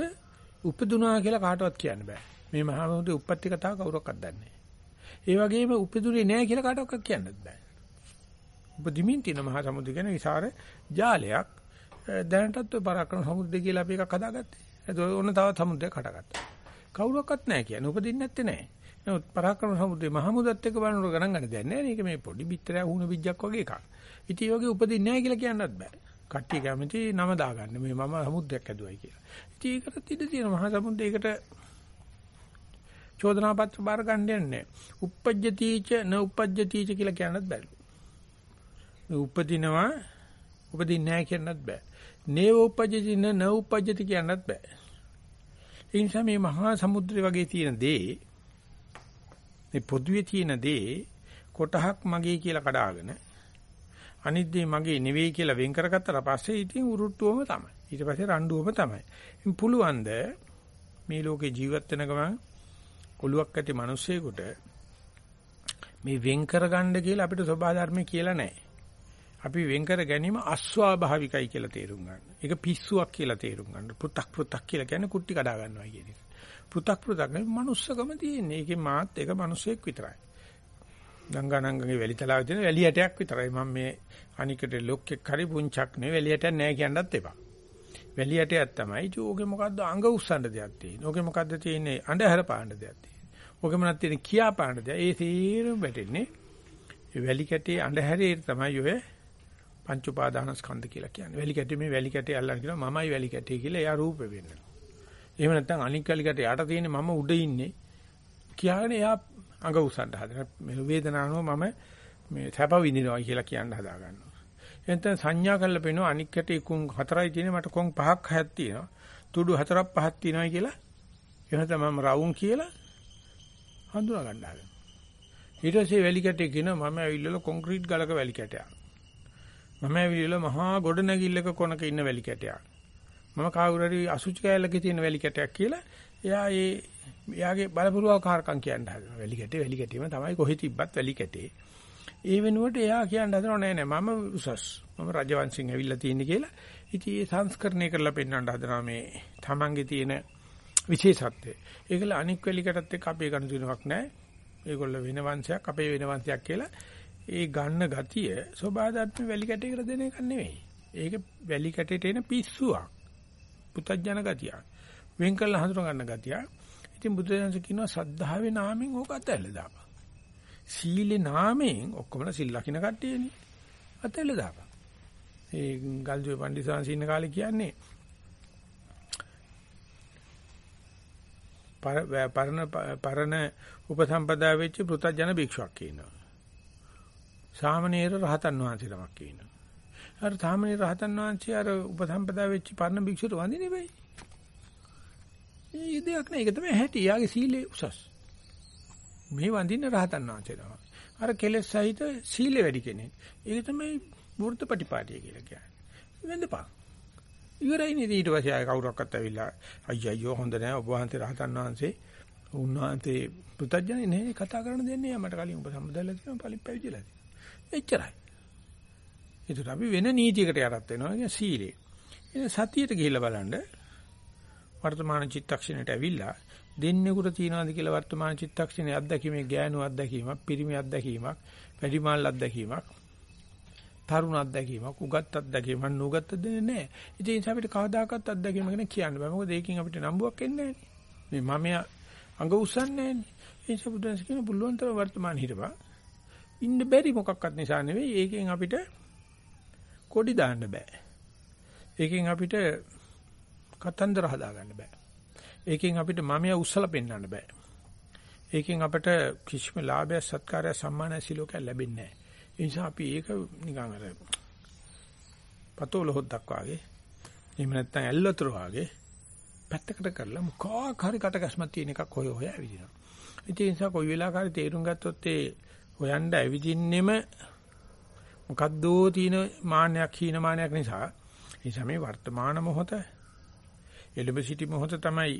උපදුනා කියලා කාටවත් කියන්න බෑ. මේ මහා මෝදේ උප්පත්ති කතාව කවුරක්වත් දන්නේ නැහැ. ඒ වගේම උපදුනේ නැහැ කියලා කාටවත් කියන්නත් බෑ. උපදිමින් තියෙන මහා සමුද්‍රය කියන විසර ජාලයක් දැනටත් ඔය පරාක්‍රම සමුද්‍රය කියලා අපි එකක් හදාගත්තේ. ඒක ඕන තවත් සමුද්‍රයක් හදාගත්තා. කවුරක්වත් නැහැ කියන්නේ. උපදින්නේ නැත්තේ නැහැ. නමුත් පරාක්‍රම සමුද්‍රේ මහමුදත් එක්ක බලනකොට ගණන් ගන්න දෙයක් නැහැ. මේක මේ පොඩි බිත්තරයක් වුණ බිජ්ජක් වගේ එකක්. ඉතින් ඒ වගේ උපදින්නේ නැහැ කියලා කියන්නත් බෑ. කට්ටිය කැමති නම දාගන්න. මේ මම සමුද්‍රයක් ඇදුවයි කියලා. ඉතින් ඒකට ඉඩ තියෙන මහා සමුද්‍රයකට චෝදනා පත්‍ර බාර ගන්න යන්නේ. uppajjatiච න uppajjatiච කියලා කියන්නත් බෑ. මේ උපදිනවා උපදින්නේ නැහැ කියන්නත් බෑ. නේව uppajjati න uppajjati කියන්නත් බෑ. ඒ නිසා මේ මහා සමුද්‍රය වගේ තියෙන දේ මේ පොදුවේ තියෙන දේ කොටහක් මගේ කියලා කඩාගෙන අනිත් දේ මගේ නෙවෙයි කියලා වෙන් කරගත්තට පස්සේ ඉතින් උරුට්ටුවම තමයි. ඊට පස්සේ රණ්ඩුවම තමයි. ඉතින් පුළුවන්ද මේ ලෝකේ ජීවත් වෙන ගමන් ඔලුවක් ඇති මිනිස්සෙකුට මේ වෙන් කරගන්න කියලා අපිට සබහා ධර්මයේ කියලා නැහැ. අපි වෙන් කර ගැනීම අස්වාභාවිකයි කියලා තේරුම් ගන්න. ඒක පිස්සුවක් කියලා තේරුම් ගන්න. පු탁 පු탁 කියලා කියන්නේ කුට්ටි කඩා ගන්නවා කියන එක. පු탁 පු탁 නෙවෙයි මනුස්සකම තියෙන්නේ. ඒකේ මාත් එක මිනිස්සෙක් විතරයි. ගංගානංගගේ වැලි තලාවේ තියෙන වැලි ඇටයක් විතරයි. මම මේ අනිකට ලොක්ෙක් හරි පුංචක් නෙවෙයි වැලි ඇටයක් නැහැ කියන්නත් එපා. වැලි ඇටයක් තමයි. ඕකේ මොකද්ද අඟ උස්සන්න දෙයක් තියෙන්නේ. ඕකේ මොකද්ද තියෙන්නේ අඬහැර පාන්න දෙයක් තියෙන්නේ. ඕකේ මොනවද තියෙන්නේ කියා පාන්න දෙයක්. ඒ තීරම වැටෙන්නේ. ඒ වැලි කැටේ අඬහැරේ තමයි ඔය පංච උපාදානස්කන්ධ කියලා කියන්නේ. වැලි කැටේ මේ වැලි කැටේ අල්ලන කියනවා මමයි වැලි කැටේ කියලා එයා රූපේ වෙන්නවා. එහෙම නැත්නම් අනික් වැලි කැටේ යට තියෙන්නේ මම උඩ ඉන්නේ. කියන්නේ එයා අඟ උස්සන්න හදන. මේ වේදනාව මම මේ සැප විඳිනවා කියලා කියන්න හදා ගන්නවා. එතෙන් සංඥා කරලා පෙන්නන අනික් කැටේ කුන් හතරයි තියෙන්නේ මට කොන් පහක් හයක් තියෙනවා. තුඩු හතරක් පහක් තියෙනවා කියලා එහෙම තමයි මම රවුම් කියලා හඳුනා ගන්න හදනවා. ඊට පස්සේ වැලි කැටේ කියන මම ඇවිල්ලා කොන්ක්‍රීට් ගලක වැලි කැටයක්. මම ඇවිල්ලා මහා ගොඩ නැගිල්ලක කොනක ඉන්න වැලි කැටයක්. මම කාවුරු හරි අසුචි කැලලක තියෙන වැලි කැටයක් කියලා එයා ඒ එයාගේ බලපුරුවකාරකම් කියන්න හදනවා. වැලි කැටේ වැලි කැටේම තමයි කොහෙ තිබ්බත් වැලි කැටේ. ඒ වෙනුවට එයා කියන්න හදනව නෑ නෑ මම උසස්. මම රජවංශින් ඇවිල්ලා තියෙන්නේ කියලා. ඉතින් ඒ සංස්කරණය කරලා පෙන්වන්න හදනවා මේ තමන්ගේ තියෙන විශේෂත්වය. ඒකල අනික් වැලිකටත් එක්ක අපේ ගනුදෙනුවක් නැහැ. ඒගොල්ල වෙන වංශයක් අපේ වෙන වංශයක් කියලා ඒ ගන්න ගතිය සෝබාදත්ම වැලිකටයකට දෙන එක නෙවෙයි. ඒක වැලිකටේට එන පිස්සුවක්. පුතඥන ගතියක්. වෙන් කළ හඳුන ගන්න ගතියක්. ඉතින් බුදුදහම කියනවා සද්ධාවේ නාමයෙන් ඕක අතහැරලා දාපන්. සීලේ නාමයෙන් ඔක්කොම සිල් ලකින කට්ටියනේ. අතහැරලා දාපන්. ඒ ගල්ජෝ පණ්ඩිතාංශ ඉන්න කාලේ කියන්නේ පරණ පරණ උපසම්පදා වෙච්ච පෘථජන භික්ෂුවක් කියනවා. සාමණේර රහතන් වහන්සේ ළමක් කියනවා. අර සාමණේර රහතන් වහන්සේ අර උපසම්පදා වෙච්ච පරණ භික්ෂුවට වඳින්නේ වෙයි. මේ දෙයක් නෑ. ඒක තමයි හැටි. යාගේ සීලේ උසස්. මේ වඳින්න රහතන් වහන්සේ ළමක්. අර කෙලෙස් සහිත සීලේ වැඩි කෙනෙක්. ඒක තමයි වෘත්ත ප්‍රතිපාටිය කියලා කියන්නේ. වෙන්දපා. ඉවරයි නේද ඊට පස්සේ ආය කවුරක්වත් ඇවිල්ලා අයියෝ අයියෝ හොඳ නෑ ඔබ වහන්සේ රහතන් වහන්සේ උන්වහන්සේ පුතඥනේ නේ කතා කරන්න දෙන්නේ මට කලින් ඔබ සම්බදල්ලා තියෙනවා පලිප් පැවිදිලා තියෙනවා එච්චරයි ඒකට අපි වෙන නීතියකට යටත් වෙනවා කියන්නේ සීලේ ඉතින් සතියට ගිහිල්ලා බලන්න වර්තමාන චිත්තක්ෂණයට ඇවිල්ලා දෙන්නෙකුට තියනවාද කියලා වර්තමාන චිත්තක්ෂණයේ අත්දැකීමේ ගෑනු අත්දැකීමක් පිරිමි අත්දැකීමක් වැඩිමාල් අත්දැකීමක් තරුණ අත්දැකීමක් උගත් අත්දැකීමක් නුගත් දෙන්නේ නැහැ. ඉතින් ඒ නිසා අපිට කවදාකවත් අත්දැකීම ගැන කියන්න බෑ. මොකද ඒකෙන් අපිට නම්බුවක් එන්නේ නැහැ. මේ මම අඟ උස්සන්නේ නැහැ. ඒ නිසා බුදුන්ස කියන බුල්ලොන්තර වර්තමාන හිටපන්. ඉන්න බැරි මොකක්වත් නිසා නෙවෙයි. ඒකෙන් අපිට කොඩි දාන්න බෑ. ඒකෙන් අපිට කතන්දර හදාගන්න බෑ. ඒකෙන් අපිට මමියා උස්සලා පෙන්වන්න බෑ. ඒකෙන් අපිට කිසිම ලාභය සත්කාරය සම්මානය සිලෝකයක් ලැබෙන්නේ නැහැ. ඒ නිසා අපි ඒක නිකන් අර පතෝල හොද්දක් වාගේ එහෙම නැත්නම් ඇල්ලතර වාගේ පැත්තකට කරලා මොකක් හරි කටකස්මක් තියෙන එකක් හොය හොය ඇවිදිනවා. ඉතින් ඒ නිසා කොයි වෙලාවකරි තේරුම් ගත්තොත් ඒ හොයන්න ඇවිදින්නෙම මොකද්ද තියෙන මාන්නයක් හීනමානයක් නිසා ඒ සමේ වර්තමාන මොහොත එළඹ සිටි මොහොත තමයි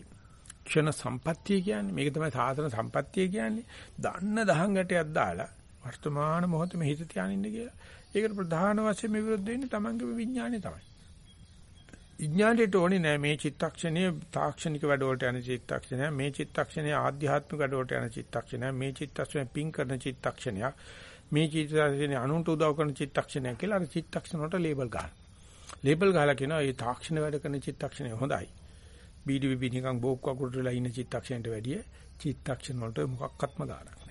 ක්ෂණ සම්පත්තිය කියන්නේ මේක තමයි සාසන සම්පත්තිය කියන්නේ දන්න දහං ගැටයක් දාලා වර්තමාන මොහොතේ හිත තියාගෙන ඉන්න කියලා. ඒකට ප්‍රධාන වශයෙන් මේ විරුද්ධ වෙන්නේ තමන්ගේ විඥානය තමයි. විඥාණයට ඕනේ නෑ මේ චිත්තක්ෂණයේ තාක්ෂණික වැඩවලට යන චිත්තක්ෂණය මේ චිත්තක්ෂණයේ ආධ්‍යාත්මික වැඩවලට යන චිත්තක්ෂණය මේ චිත්තක්ෂණය පිං කරන චිත්තක්ෂණයක් මේ චිත්තක්ෂණය අනුන්ට උදව් කරන චිත්තක්ෂණයක් කියලා අර චිත්තක්ෂණ වලට ලේබල් ගන්න. ලේබල් ගහලා කියනවා මේ තාක්ෂණ වැඩ කරන චිත්තක්ෂණය හොඳයි. බීඩිබි නිකන් බෝක් වකුරට වෙලා ඉන්න චිත්තක්ෂණයට වැඩිය චිත්තක්ෂණ වලට මොකක්වත්ම ගානක්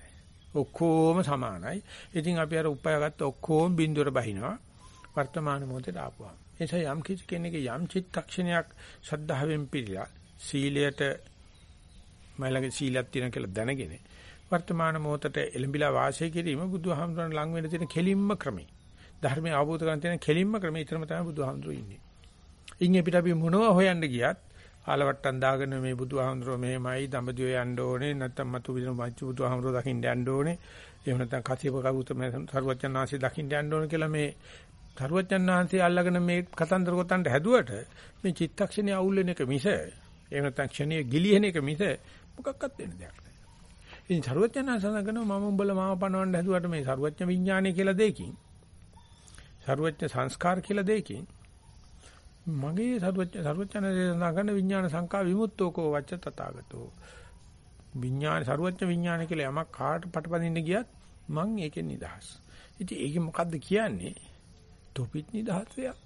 ඔක්කොම සමානයි. ඉතින් අපි අර උපයාගත්ත ඔක්කොම බිඳුවර බහිනවා. වර්තමාන මොහොතේ දාපුවා. එනිසා යම් කිසි කෙනෙක්ගේ යම් චිත්තක්ෂණයක් ශද්ධාවෙන් පිළිලා සීලයට මයිලගේ සීලයක් තියෙන කියලා දැනගෙන වර්තමාන මොහොතට එළඹිලා වාසය කිරීම බුදුහාමුදුරන් ලඟ වෙන තියෙන කෙලින්ම ක්‍රමයි. ධර්මය අවබෝධ කරගන්න තියෙන කෙලින්ම ක්‍රමය ඊතරම තමයි බුදුහාමුදුරු ඉන්නේ. ඉන්නේ පිට අපි මොනවා හොයන්න ගියත් ආලවට්ටම් දාගෙන මේ බුදුහාමුදුරුවෝ මෙහෙමයි දඹදිව යන්න ඕනේ නැත්නම් මතු විදින මච්චු බුදුහාමුදුරුවෝ දකින්න යන්න ඕනේ එහෙම නැත්නම් කතියප කවුත මේ සරුවචනාංශي දකින්න යන්න ඕනේ කියලා මේ සරුවචනාංශي අල්ලගෙන මේ කතන්දර ගොතන්න හැදුවට මේ චිත්තක්ෂණයේ අවුල් වෙන එක මිස එහෙම නැත්නම් ක්ෂණයේ ගිලිහෙන එක මිස මොකක්වත් වෙන දෙයක් නෑ. ඉතින් සරුවචනාංශ සඳහන් මම උඹලා මාව පනවන්න හැදුවට මේ සරුවචන විඥානය කියලා දෙයකින් සරුවචන සංස්කාර කියලා දෙයකින් මගේ සරුවච සරුවචන දේශනා කරන විඥාන සංකා විමුක්තෝකෝ වච්ච තථාගතෝ විඥාන සරුවච විඥාන කියලා යමක් කාට පටපදින්න ගියත් මං ඒකෙන් නිදහස්. ඉතින් ඒක මොකද්ද කියන්නේ? තොපිත් නිදහස් වෙයක්.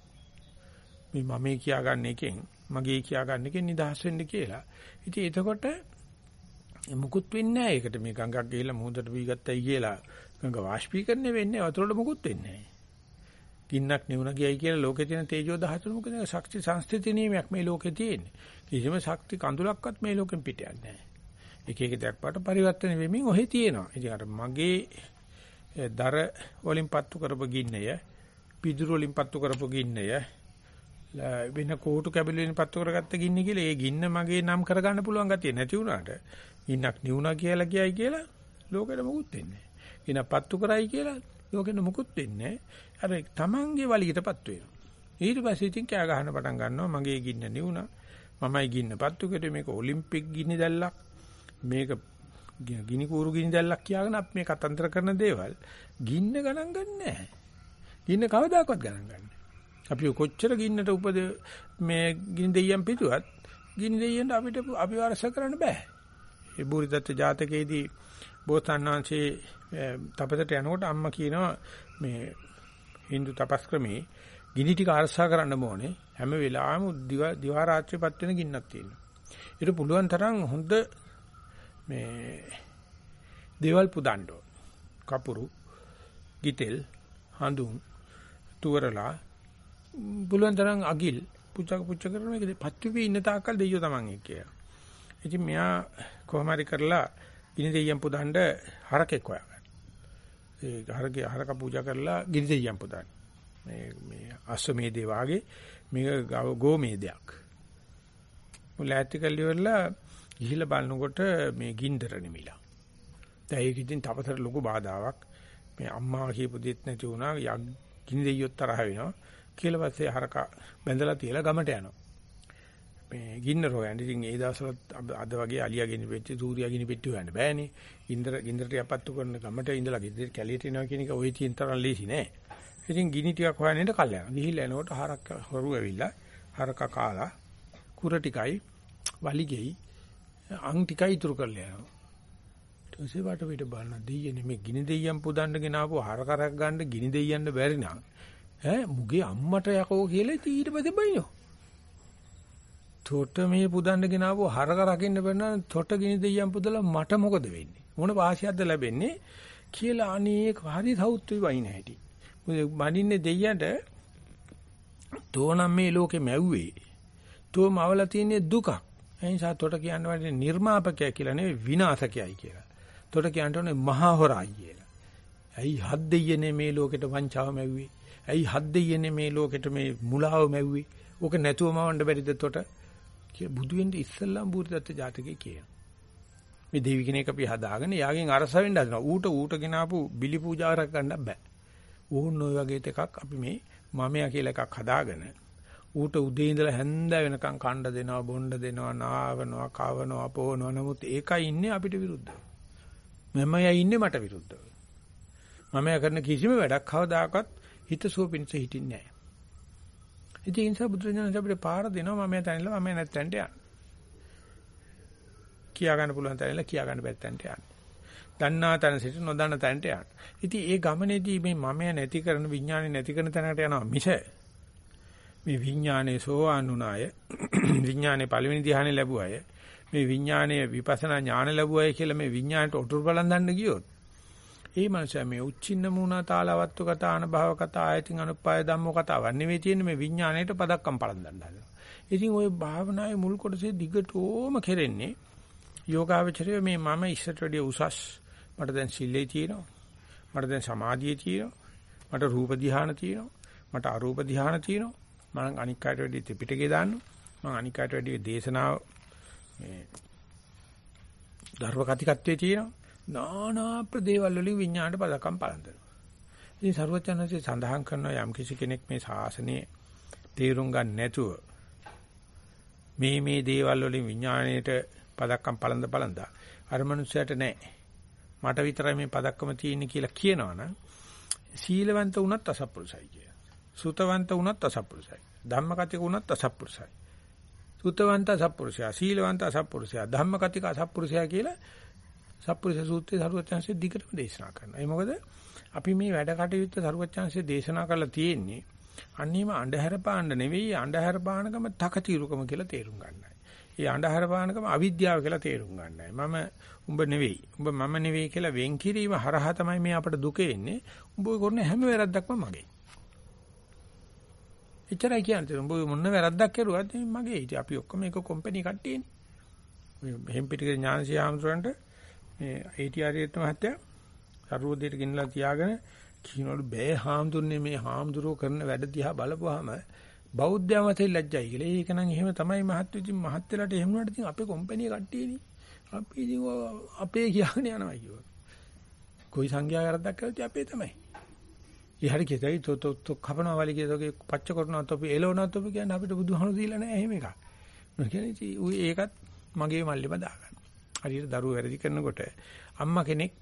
මේ මමේ කියාගන්න එකෙන් මගේ කියාගන්න එකෙන් නිදහස් වෙන්න කියලා. ඉතින් එතකොට මුකුත් වෙන්නේ නැහැ. ඒකට මේ ගඟක් ගිහලා මුහුදට වී ගත්තයි කියලා ගඟ වාෂ්පීකරණය වෙන්නේ වතුරට මුකුත් වෙන්නේ නැහැ. ගින්නක් නිවුණ ගියයි කියලා ලෝකේ තියෙන තේජෝ දහතුන මොකද ශක්ති සංස්ථිති නියමයක් මේ ලෝකේ තියෙන්නේ. කිසිම ශක්ති කඳුලක්වත් මේ ලෝකෙන් පිට යන්නේ නැහැ. එක එක දෙයක් පාට පරිවර්තන වෙමින් ඔහෙ තියෙනවා. ඉතින් අර මගේ දර වලින් පත්තු කරපු ගින්නය, පිදුරු වලින් පත්තු කරපු ගින්නය, වෙන කෝටු කැබලි වලින් පත්තු කරගත්ත ගින්න කියලා ඒ ගින්න මගේ නම් කරගන්න පුළුවන් ගතිය නැති වුණාට ගින්නක් නිවුණා කියලා කියයි කියලා ලෝකෙට මොකුත් වෙන්නේ නැහැ. ගින්න පත්තු කරයි කියලා ලෝකෙට මොකුත් වෙන්නේ අර තමන්ගේ වලියටපත් වෙනවා. ඊට පස්සේ ඉතින් කෑ ගහන්න පටන් ගන්නවා මගේ ගින්න නිවුණා. මමයි ගින්න පත්තු කෙරේ මේක ඔලිම්පික් ගිනි දැල්ලක්. මේක ගිනි කූරු ගිනි දැල්ලක් කියාගෙන අපි මේ කතන්දර කරන දේවල් ගින්න ගණන් ගන්නෑ. ගින්න කවදාකවත් ගණන් ගන්නෑ. අපි කොච්චර ගින්නට උපද මේ ගිනි දෙයියන් පිටුවත් ගිනි දෙයියන්ට අපිට අපි වරස කරන්න බෑ. ඒ බුරිදත්ත ජාතකයේදී බෝසත්ණන්සේ තපසට යනකොට අම්මා කියනවා මේ Hindu තපස් ක්‍රමේ ගිනි ටික අරසා කරන්න ඕනේ හැම වෙලාවෙම දිවා රාත්‍රියපත් වෙන ගින්නක් තියෙනවා. ඊට පුළුවන් තරම් හොඳ මේ දේවල් පුදන්න කපුරු, ගිතෙල්, හඳුන්, තුවරලා පුළුවන් තරම් අගිල් පුච්චක පුච්ච කරන මේක පත්විපි ඉන්න තාක්කල් දෙයියෝ Taman එක්ක. ඉතින් මෙයා කොහොම හරි කරලා ගිනි දෙයියන් පුදන්න හරකෙක් හොයාගන්න. ඒ හරකේ හරක පූජා කරලා ගිනි දෙයියන් පුදන්න. මේ මේ අශ්වමේධේ වාගේ මේක ගෝමේදයක්. මුලැති කල්ලිවලා ගිහිල්ලා බලනකොට මේ ගින්දර නිමිලා. දැන් ඒක ඉතින් තපතර ලොකු බාධාවක්. මේ අම්මා කියපු දෙත් නැති වුණා යග් ගිනි දෙයියොත් තරහ වෙනවා. කියලා පස්සේ හරක බැඳලා තියලා ගමට යනවා. මේ ගින්න රෝයන් ඉතින් ඒ දවස්වල අද වගේ අලියා ගිනි පෙට්ටි සූර්යා ගිනි පෙට්ටි හොයන්න බෑනේ. ඉන්දර ගින්දරට යපත්තු කරන ගමට ඉඳලා ගෙදර කැලියට එනවා කියන එක ওই තියෙන තරම් ලේසි නෑ. ඉතින් ගිනි ටිකක් හොයන්න ඉඳ කල් යනවා. ගිහිල්ලා එනකොට හරක් හොරු ඇවිල්ලා හරක කාලා කුර ටිකයි වලිගෙයි අං ටිකයි ඉතුරු කරලා යනවා. ඊට පස්සේ වට පිට බලන දෙයියනේ මේ ගිනි දෙයියන් පුදන්න ගෙන ආපු හරකරක් ගන්න ගිනි දෙයියන්න බැරි නම් ඈ මුගේ අම්මට යකෝ කියලා ඊට පස්සේ බයිනෝ. තොට මේ පුදන්න ගෙන ආපු හරක රකින්න බැන්න තොට ගිනි දෙයියන් පුදලා මට මොකද වෙන්නේ? මොන වාසියක්ද ලැබෙන්නේ කියලා අනේ හරි සෞත්වි වයින් හැටි. මනින්නේ දෙයියන්ට තෝනම් මේ ලෝකෙ මැව්වේ. තෝ මවලා තියෙන්නේ දුකක්. ඒ නිසා තොට කියන්න වටින නිර්මාපකය කියලා නෙවෙයි විනාශකයයි කියලා. තොට කියන්න ඕනේ මහා හොරයි කියලා. ඇයි හත් දෙයියනේ මේ ලෝකෙට වංචාව මැව්වේ? ඇයි හත් දෙයියනේ මේ ලෝකෙට මේ මුලාව මැව්වේ? ඕක නැතුව මවන්න බැරිද තොට? කියලා බුදු වෙන්න ඉස්සල්ලාම බුරිදත්ත ජාතකයේ කියනවා. මේ දෙවි කෙනෙක් අපි හදාගෙන යාගෙන් අරස වෙන්න හදනවා. ඌට ඌට ගෙනාපු බිලි පූජාවක් ගන්න බෑ. ඕන් ඔය වගේ එකක් අපි මේ මමයා කියලා එකක් හදාගෙන ඌට උදේ ඉඳලා හැන්ද වෙනකන් කණ්ඩ දෙනවා බොණ්ඩ දෙනවා නාවනවා කවනවා පොවනවා නමුත් ඒකයි ඉන්නේ අපිට විරුද්ධව මමයා ඉන්නේ මට විරුද්ධව මමයා කරන කිසිම වැඩක් කවදාකවත් හිතසුව පිණිස හිටින්නේ නැහැ ඉතින් ඒ නිසා බුදුරජාණන් අපිට පාර දෙනවා මමයා තැනilla මමයා නැත්තන්ට යන්න කියා ගන්න පුළුවන් තැනilla කියා ගන්න බැත්තන්ට යන්න දන්නා තැන සිට නොදන්න තැනට යන්න. ඉතින් ඒ ගමනේදී මේ මමය නැති කරන විඥානේ නැති කරන තැනකට යනවා මිස මේ විඥානේ සෝවාන් වුණාය විඥානේ පළවෙනි ධ්‍යානෙ ලැබුවාය මේ විඥානේ විපස්සනා ඥාන ලැබුවාය කියලා මේ විඥානට ඔටුර බලන් දන්න ගියොත් ඒ මනුස්සයා මේ උච්චින්න මූණා තාලවත්තු කතා අනභව කතා ආයතින් අනුපාය ධම්මෝ කතාවක් නෙවෙයි තියෙන්නේ මේ විඥාණයට පදක්කම් පලන් දන්න හදනවා. ඉතින් ওই භාවනාවේ මුල් කොටසේ දිගටම කෙරෙන්නේ යෝගාවචරය මේ මම ඉස්සරට වැඩිය උසස් මට දැන් සිල්ලේ තියෙනවා. මට දැන් සමාධියේ තියෙනවා. මට රූප ධ්‍යාන තියෙනවා. මට අරූප ධ්‍යාන තියෙනවා. මම අනික් කාට වැඩි ත්‍රිපිටකේ දාන්නවා. මම අනික් කාට වැඩි දේශනාව මේ ධර්ම කතිකත්වයේ තියෙනවා. නානා ප්‍රදේවල් වලින් විඥාණයට පදකම් පලඳනවා. ඉතින් ਸਰවඥාන්සේ සඳහන් කරනවා යම් කිසි කෙනෙක් මේ ශාසනයේ තේරුම් ගන්න නැතුව මේ මේ දේවල් වලින් විඥාණයට පදක්කම් පලඳ පලඳා අර මනුස්සයට නැහැ. මට විතරයි මේ පදක්කම තියෙන්නේ කියලා කියනවනම් සීලවන්ත වුණත් අසත්පුරුසයි කිය. සුතවන්ත වුණත් අසත්පුරුසයි. ධම්මකතික වුණත් අසත්පුරුසයි. සුතවන්ත අසත්පුරුෂයා, සීලවන්ත අසත්පුරුෂයා, ධම්මකතික අසත්පුරුෂයා කියලා සත්පුරුෂ සූත්‍රයේ සරුවචාන්සේ දිගටම දේශනා කරනවා. ඒ මොකද අපි මේ වැඩ කටයුත්ත සරුවචාන්සේ දේශනා කරලා තියෙන්නේ අන්නේම අන්ධහැර පාන්න නෙවෙයි අන්ධහැර පානකම තකතිරුකම කියලා තේරුම් ගන්නයි. ඒ අන්ධහැර පානකම අවිද්‍යාව කියලා තේරුම් ගන්නයි. මම උඹ නෙවෙයි. උඹ මම නෙවෙයි කියලා වෙන් කිරීම හරහා තමයි මේ අපට දුක එන්නේ. උඹ කරන හැම වැරද්දක්ම මගේ. එච්චරයි කියන්නේ. උඹ මොන වැරද්දක් කරුවත් මගේ ඉතින් අපි ඔක්කොම එක කම්පැනි කට්ටියනේ. ඔය හෙම්පිටිගේ ඥානසී ආමතුරන්ට මේ ATRේත් මහත්තයා සරුවදේට ගෙනලා තියාගෙන කියනවලු බෑ හාමුදුරනේ මේ හාමුදුරුව කරන වැඩ දිහා බලපුවාම බෞද්ධයම තේ ලැජ්ජයි කියලා. ඒක නම් එහෙම තමයි මහත්තු ඉතින් මහත් වෙලාට එහෙම වුණාට ඉතින් අපේ කම්පැනි කට්ටියනේ. අපි ඉතින් අපේ කියන්නේ යනවා කියනවා. કોઈ සංඝයා කරද්දක් කරද්දී අපේ තමයි. ඉහළ කියතයි තො තො තො කපනවා වලි කියතෝගේ පච්ච කරනවා තොපි එලවනවා තොපි කියන්නේ අපිට බුදුහාමුදුරු දීලා නැහැ එහෙම එකක්. මම කියන්නේ ඌ ඒකත් මගේ මල්ලෙම දාගන්න. හරියට දරුවෝ වැරදි කරනකොට අම්මා කෙනෙක්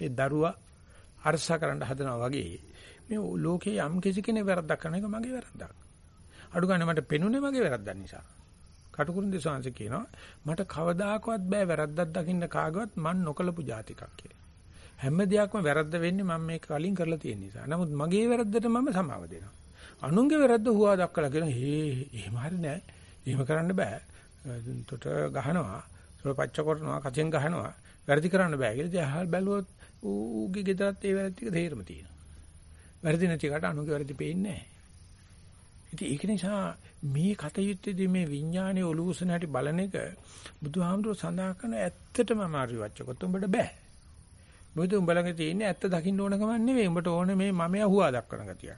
ඒ දරුවා අරසා කරන්න හදනවා වගේ මේ ලෝකේ යම් කිසි කෙනෙක් වැරද්දක් කරන එක මගේ වැරද්දක්. අඩු ගන්න මට පෙනුනේ මගේ වැරද්දක් නිසා. කටුකුරුන් දෙසාංශ කියනවා මට කවදාකවත් බෑ වැරද්දක් දකින්න කාගවත් මන් නොකලපු જાතිකක් කියලා. හැම දෙයක්ම වැරද්ද වෙන්නේ මම මේක කලින් කරලා තියෙන නිසා. නමුත් මගේ වැරද්දට මම සමාව දෙනවා. අනුන්ගේ වැරද්ද හුවා දක්වලා කියන හේ එහෙම හරි නෑ. එහෙම කරන්න බෑ. තොට ගහනවා, තොට පච්ච කරනවා, කචෙන් ගහනවා. වැරදි කරන්න බෑ කියලා. ඉතින් අහල් බැලුවොත් ඌගේ ගෙදරත් ඒ වැරදි ටික තේරෙම තියෙනවා. වැරදි නැති එකට අනුන්ගේ වැරදි පේන්නේ නෑ. ඉතින් ඒක නිසා මේ කතයුත්තේදී මේ විඥානයේ ඔලුවසන හැටි බලන එක බුදුහාමුදුරුවෝ සඳහන් කරන ඇත්තටම අමාරු වච්චකොත් උඹට බෑ. මොකද උඹ ළඟ තියෙන්නේ ඇත්ත දකින්න ඕන ගමන් නෙවෙයි. උඹට ඕනේ මේ මමයා හුවා දක්වන ගතිය.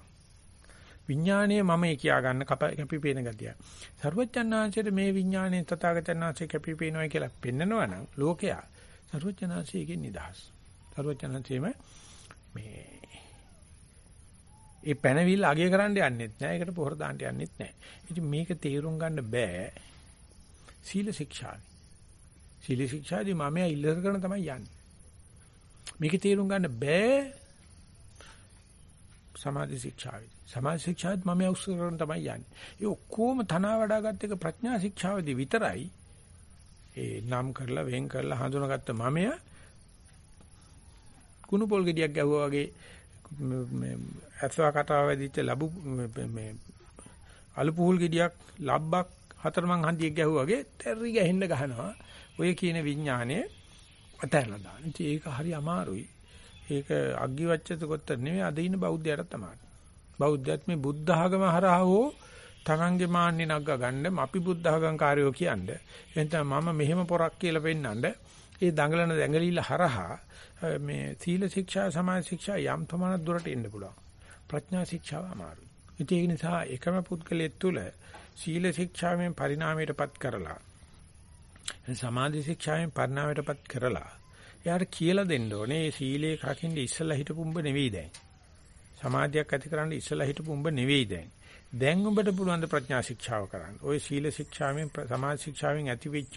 විඥානීය මමයි කියා ගන්න කැපිපේන ගතිය. සර්වඥාන්සේට මේ විඥානයේ තථාගතයන්ාංශේ කැපිපේනවා කියලා පෙන්නනවා නම් ලෝකයා සර්වඥාන්සේගෙන් නිදහස්. සර්වඥාන්සේම මේ ඒ පැනවිල් අගය කරන්න යන්නෙත් නෑ. ඒකට පොහොර දාන්න යන්නෙත් නෑ. ඉතින් මේක තේරුම් ගන්න බෑ. සීල ශික්ෂාවයි. සීල ශික්ෂාදී මම ඉල්ලර කරන තමයි යන්නේ. මේක තේරුම් ගන්න බෑ. සමාධි ශික්ෂාවයි. සමාධි ශික්ෂාවත් මම උත්සව කරන තමයි යන්නේ. ඒ ඔක්කොම තනවා වඩාගත් එක ප්‍රඥා ශික්ෂාවේදී විතරයි ඒ නම් කරලා වෙන් කරලා හඳුනාගත්ත මමයා කුණු පොල් ගෙඩියක් ගැහුවා වගේ මේ ඇස්වා කතාව වෙදිච්ච ලැබු මේ අලු පුහුල් ගෙඩියක් ලබ්බක් හතරමං හන්දියක් ගැහුවා වගේ තෙරි ගහින්න ගහනවා. ඔය කියන විඥානය අතහැරලා දාන. ඉතින් ඒක හරි අමාරුයි. ඒක අග්ගිවච්ඡත කොට නෙවෙයි අද ඉන්න බෞද්ධයට තමයි. බෞද්ධයත් මේ බුද්ධ ආගම හරහා හෝ තමන්ගේ මාන්නේ නග්ග ගන්න අපි බුද්ධ ආගම් කාර්යෝ කියන්නේ. එහෙනම් මම මෙහෙම පොරක් කියලා පෙන්නඳ ඒ දඟලන දැඟලිල්ල හරහා මේ සීල ශික්ෂා සමාධි ශික්ෂා යම් ප්‍රමාණයක් දුරට එන්න පුළුවන්. ප්‍රඥා ශික්ෂාව අමාරුයි. ඒ නිසා එකම පුද්ගලයෙක් තුළ සීල ශික්ෂාවෙන් පරිණාමයටපත් කරලා සමාධි ශික්ෂාවෙන් පරිණාමයටපත් කරලා එයාට කියලා දෙන්න ඕනේ මේ සීලේ රකින්න ඉස්සලා හිටපු උඹ නෙවෙයි දැන්. සමාධියක් ඇති කරන්න ඉස්සලා හිටපු උඹ නෙවෙයි දැන්. දැන් උඹට පුළුවන් ද ප්‍රඥා ශික්ෂාව කරන්න. ওই සීල ශික්ෂාවෙන් සමාධි ශික්ෂාවෙන් ඇතිවෙච්ච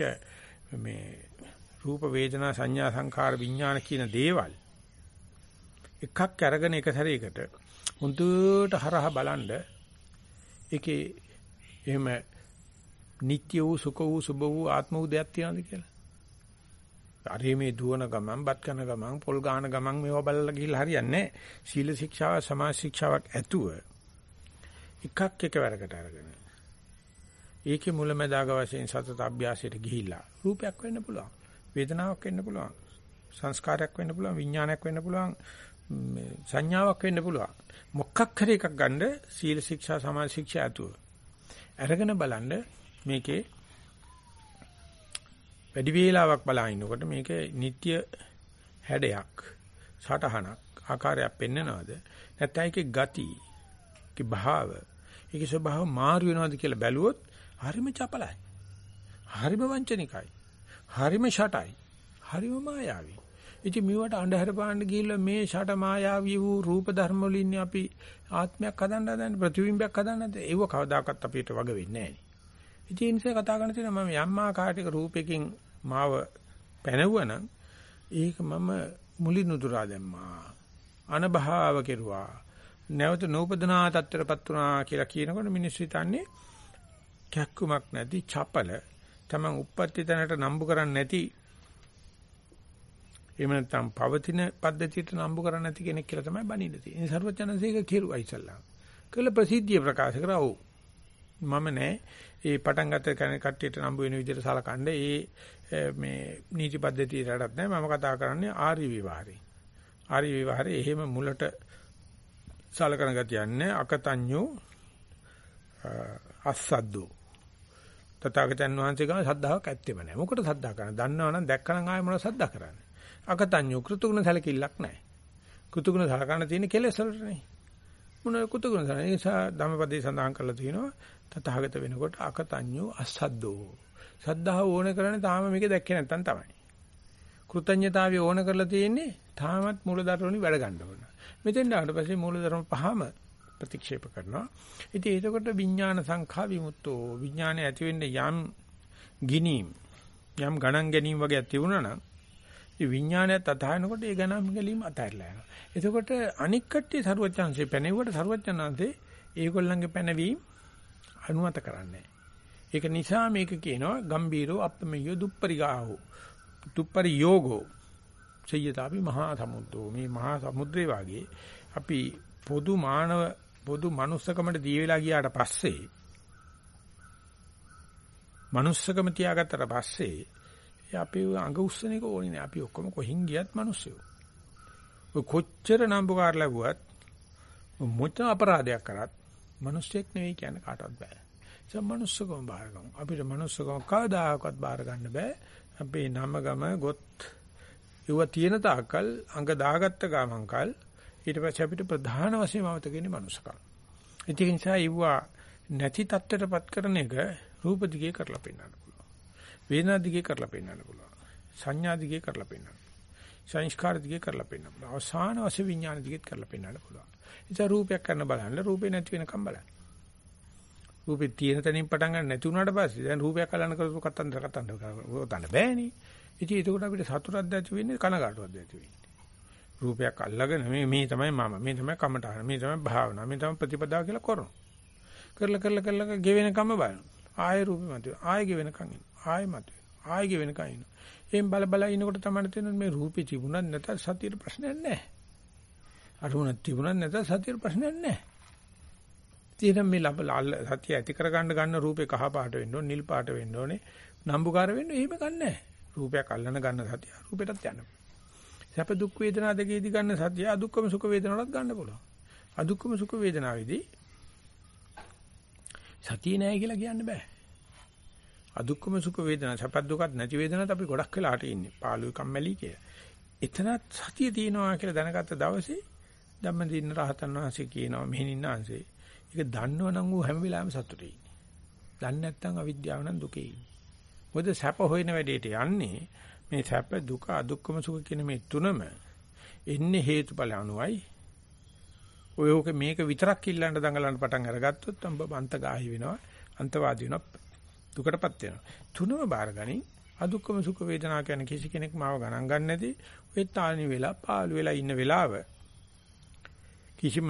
මේ රූප වේදනා සංඥා සංඛාර විඥාන කියන දේවල් එකක් අරගෙන එක සැරේකට මුදුට හරහා බලනද ඒකේ එහෙම නිට්ටය වූ සුඛ වූ සුභ වූ ආත්ම වූ දෙයක් තියනද කියලා. අරේ මේ දුවන ගමන්, බත් කන ගමන්, පොල් ගාන ගමන් මේවා බලලා ගිහිල්ලා හරියන්නේ නැහැ. සීල ශික්ෂාව, සමාජ ශික්ෂාවක් ඇතුව එකක් එකවරකට අරගෙන. ඒකේ මුලැමැදාග වශයෙන් සතත අභ්‍යාසයට ගිහිල්ලා රූපයක් වෙන්න පුළුවන්. වේදනාවක් වෙන්න පුළුවන්. සංස්කාරයක් වෙන්න පුළුවන්, විඥානයක් වෙන්න පුළුවන්, සංඥාවක් වෙන්න පුළුවන්. මොකක් හරි එකක් ගන්න සීල ශික්ෂා, සමාජ ශික්ෂා ඇතුව. අරගෙන බලන්න මේකේ වැඩි වේලාවක් බලා ඉන්නකොට මේකේ නিত্য හැඩයක් සටහනක් ආකාරයක් පෙන්නනවද? නැත්නම් ඒකේ ගති ඒකේ භාව ඒකේ ස්වභාව මාරු වෙනවද කියලා බැලුවොත් හරිම චපලයි. හරිම වංචනිකයි. හරිම ෂටයි. හරිම මායාවී. ඉතින් මෙවට අන්ධහර පාන්න ගිහිල්ලා මේ ෂට මායාවී වූ රූප ධර්ම වලින් අපි ආත්මයක් හදන්න හදන ප්‍රතිබිම්බයක් හදන්න හදන ඒව කවදාකවත් අපිට වග වෙන්නේ නැහැ. ඉතින් ඒ නිසා කතා කරන තියෙනවා මම යම් ආකාරයක රූපයකින් මාව පැනවුවනම් ඒක මම මුලින් උදුරා දැම්මා. අනභාව කෙරුවා. නැවත නූපදනා තත්ත්වයටපත් වුණා කියලා කියනකොට මිනිස්සු හිතන්නේ කැක්කුමක් නැති චපල තමන් උප්පත්ති තැනට නම්බු කරන්නේ නැති එහෙම නැත්නම් පවතින පද්ධතියට නම්බු කරන්නේ නැති කෙනෙක් කියලා තමයි බණින්න තියෙන්නේ. ඒ සර්වඥාන්සේක කෙරුවා ඉස්සල්ලා. කළ ප්‍රසිද්ධිය ප්‍රකාශ කරා ඔව්. මම නෑ ඒ පටන් ගත්ත කට්ටියට නම්බු වෙන විදිහට සලකන්නේ ඒ මේ නීති පද්ධතියටත් නෑ මම කතා කරන්නේ ආර්ය විවහාරේ. ආර්ය විවහාරේ එහෙම මුලට සලකන ගතියක් නෑ අකතඤ්ඤෝ අස්සද්දෝ. තථාගතයන් වහන්සේ ගාව සද්ධාාවක් ඇත්තෙම නැහැ. මොකට සද්ධා කරන්නේ? දන්නවනම් දැක්කනම් ආයෙ මොනවද සද්ධා කරන්නේ? අකතඤ්ඤු කෘතුගුණ සැලකිල්ලක් නැහැ. කෘතුගුණ සලකන්න තියෙන කෙලෙස් වලටනේ. මොන කෘතුගුණ සලකන නිසා ධම්මපදේ සඳහන් කරලා තියෙනවා තථාගත වෙනකොට අකතඤ්ඤු අස්සද්දෝ. සද්ධාව ඕන කරන්නේ තාම මේක දැක්කේ නැත්තම් තමයි. කෘතඥතාවය ඕන කරලා තියෙන්නේ තාමත් මූලධර්මවලින් වැඩ ගන්න ඕන. මෙතෙන් ආවට පස්සේ මූලධර්ම පහම ප්‍රතික්ෂේප කරනවා. ඉතින් ඒකකොට විඥාන සංඛා විමුක්තෝ විඥානය ඇති වෙන්නේ යම් ගිනීම් යම් ගණන් ගැනීම වගේ තිබුණා නම් ඒ විඥානයත් අතහරිනකොට ඒ ගණන් ගැනීම අතහැරලා යනවා. එතකොට අනික් කට්ටිය සරුවචාන්සේ පැනෙව්වට සරුවචාන්සේ ඒගොල්ලන්ගේ පැනවීම අනුමත කරන්නේ ඒක නිසා මේක කියනවා ගම්බීරෝ අප්පමෙයෝ දුප්පරිගාහෝ. දුප්පරි යෝගෝ සය්‍යතාපි මහා සමුද්‍රෝ මේ මහා සමුද්‍රේ වාගේ අපි පොදු මානව පොදු manussකමට දී වෙලා ගියාට පස්සේ manussකම තියාගත්තට පස්සේ අපි අඟ උස්සන එක ඕනේ නෑ. අපි ඔක්කොම කොහින් ගියත් මිනිස්සුયો ඔය කොච්චර නම්බුකාර ලැබුවත් මොකද අපරාධයක් කරත් මිනිස්සෙක් නෙවෙයි කියන්නේ කාටවත් බෑ. ඒ මනුස්සකම බාර ගමු අපිට මනුස්සකම කවදාකවත් බාර ගන්න බෑ අපේ නම ගම ගොත් ඒව තියෙන තාක්කල් අඟ දාගත්ත ගමන්කල් ඊට පස්සේ අපිට ප්‍රධාන වශයෙන් අවතගෙන්නේ මනුස්සකම. ඒක නිසා ඉවුවා නැති தත්ත්වයටපත් කරන එක රූප දිගේ කරලා පෙන්වන්න පුළුවන්. වේදනා දිගේ කරලා පෙන්වන්න පුළුවන්. සංඥා දිගේ කරලා පෙන්වන්න. සංස්කාර දිගේ කරලා පෙන්වන්න පුළුවන්. අවසාන වශයෙන් විඥාන දිගේත් කරලා පෙන්වන්න පුළුවන්. ඉතින් රූපයක් කරන බලන්න රූපේ නැති වෙනකම් බලන්න. රූපේ තියෙන තැනින් පටන් ගන්න නැති වුණාට පස්සේ දැන් රූපයක් අල්ලන්න කරපු කතන්දර කතන්දර ගොතන්න බෑනේ. ඉතින් ඒකට අපිට සතුටක් දැති වෙන්නේ කනගාටුවක් දැති වෙන්නේ. රූපයක් අල්ලගෙන මේ මේ තමයි මම මේ තමයි කමටහන මේ තමයි භාවනා මේ තමයි ප්‍රතිපදාව කියලා කරනවා. කරලා කරලා කරලා ගෙවෙනකම බලනවා. ආයෙ රූපෙ මත ආයෙ ගෙවෙනකන් ඉන්නවා. ආයෙ මත ආයෙ ගෙවෙනකන් ඉන්නවා. එම් බල බල ඉනකොට තමයි තේරෙන්නේ මේ රූපේ තිබුණත් නැතත් සතියේ ප්‍රශ්නයක් නැහැ. අරුණක් තිබුණත් නැතත් සතියේ ප්‍රශ්නයක් නැහැ. තියෙන මේ ලබ සතිය ඇති කරගන්න ගන්න රූපේ කහ පාට වෙන්න ඕනේ නිල් පාට වෙන්න ඕනේ නම්බුකාර වෙන්න එහෙම ගන්නෑ රූපයක් අල්ලන ගන්න සතිය රූපෙටත් යන්න සැප දුක් වේදනා දෙකේදී ගන්න සතිය අදුක්කම සුඛ වේදනාවලත් ගන්න පුළුවන්. අදුක්කම සුඛ වේදනාවේදී සතිය නෑ කියලා කියන්න බෑ. අදුක්කම සුඛ වේදනා සැප දුකත් නැති වේදනාත් අපි ගොඩක් වෙලාට ඉන්නේ. පාළුයි කම්මැලි කියලා. එතනත් සතිය තියෙනවා කියලා දැනගත්ත දවසේ ධම්මදින්න රහතන් වහන්සේ කියනවා මෙහෙණින්නාංශේ ඒක දන්නවනම් ඌ හැම වෙලාවෙම සතුටේ ඉන්නේ. දන්නේ නැත්නම් අවිද්‍යාව නම් දුකේ ඉන්නේ. මොකද සැප හොයන වැඩේට යන්නේ මේ සැප දුක අදුක්කම සුඛ කියන මේ තුනම එන්නේ හේතුඵල අනුවයි. ඔය ඔක මේක විතරක් ඉල්ලන්න දඟලන්න පටන් අරගත්තොත් අම්බ අන්තගාහි වෙනවා අන්තවාදී වෙනවා දුකටපත් වෙනවා. තුනම බාරගනින් අදුක්කම සුඛ වේදනා කියන කිසි කෙනෙක් මාව ගණන් ගන්න නැති ඔය තාලනි වෙලා පාළු වෙලා ඉන්න වෙලාව කිසිම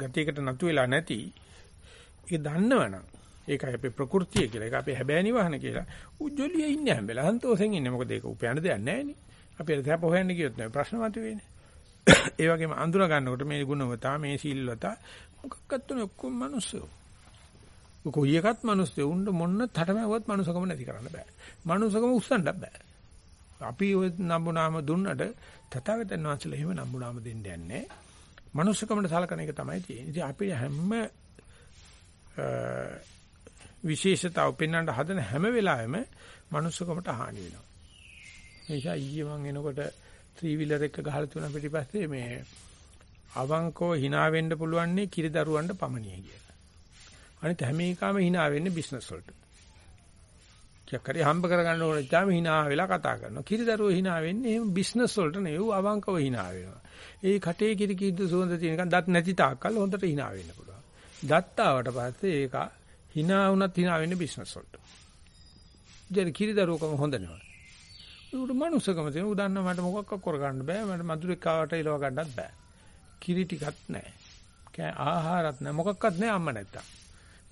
ගතියකට නතු වෙලා නැති ඒක දන්නවනම් ඒකයි අපේ ප්‍රകൃතිය කියලා. ඒක අපේ හැබෑ නිවහන කියලා. උජ්ජලිය ඉන්නේ හැම වෙලාවෙම සන්තෝෂෙන් ඉන්නේ. මොකද ඒක උපයන දෙයක් නැහැ නේ. අපි සැප හොයන්න කියොත් නේ ප්‍රශ්න මතුවේනේ. ඒ වගේම අඳුර ගන්නකොට මේ ගුණවතා මේ සීල්වතා මොකක්වත් තුනේ ඔක්කොම මිනිස්සු. කොයි එකත් මිනිස්සු උන්න මොන්න තටමැව්වත් මනුසකම නැති කරන්න බෑ. මනුසකම උස්සන්න බෑ. අපි ඔය නම්බුනාම දුන්නට තථාගතයන් වහන්සේලා එහෙම නම්බුනාම දෙන්නේ නැහැ. මනුස්සකමට සලකන එක තමයි තියෙන්නේ. ඉතින් අපි හැම විශේෂතාව පෙන්වන්න හදන හැම වෙලාවෙම මනුස්සකමට හානි වෙනවා. එනිසා ඊයේ මම එනකොට ත්‍රී වීලර් එක ගහලා තුන පිටිපස්සේ මේ අවංකව hina වෙන්න පුළුවන් නේ කිරිදරුවන්ට පමණිය කියලා. අනිත් හැම එකම hina වෙන්නේ බිස්නස් වලට. කියක් හම්බ කරගන්න ඕන ඉතාලම hina වෙලා කතා කරනවා. කිරිදරුවෝ hina වෙන්නේ එහෙම බිස්නස් වලට නෙවෙයි අවංකව hina වෙනවා. ඒ කටේ කිරි කිද්දු සුවඳ තියෙනකන් දත් නැති තාක්කල් හොඳට hina වෙන්න පුළුවන්. දත් ආවට පස්සේ ඒක hina වුණත් hina වෙන්නේ බිස්නස් වලට. ඉතින් කිරිදරුවකම හොඳ නෙවෙයි. උඩ මනුස්සකම තියෙන උදන්න මට මොකක්වත් කරගන්න බෑ. මට මధుරේ කාවට එලව ගන්නත් බෑ. කිරි ටිකක් නැහැ. කෑ ආහාරත් නැහැ. මොකක්වත් නැහැ අම්ම නැත්තම්.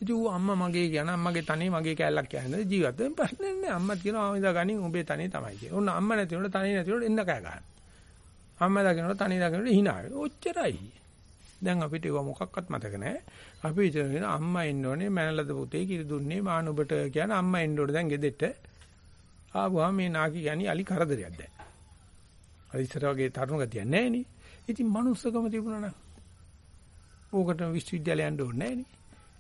ඉතින් ඌ අම්මා මගේ කියන අම්මගේ තනේ මගේ කැලලක් කියන්නේ ජීවිත වෙන ප්‍රශ්නේ නැහැ. අම්මා කියනවා ආ ඉඳා ගනින් උඹේ තනේ තමයි කියන්නේ. ඕන්න අම්මා නැති උනට තනේ නැති උනට එන්න කෑ ගන්න. අම්මා දකින්නට තනේ දකින්නට hina වෙනවා. ඔච්චරයි. දැන් අපිට ඒව මොකක්වත් මතක නැහැ. අපි ඉතින් අම්මා ඉන්න ඕනේ මනලද පුතේ කිරි දුන්නේ මානුබට කියන අම්මා ඉන්න ඕනේ දැන් ගෙදෙට්ට. ආවම මේ නාකි කියන්නේ අලි කරදරයක් දැන්. අර ඉස්සර වගේ තරුණ ගතියක් නැහැ නේ. ඉතින් මනුස්සකම තිබුණා නම් ඕකට විශ්වවිද්‍යාලය යන්න ඕනේ නැහැ නේ.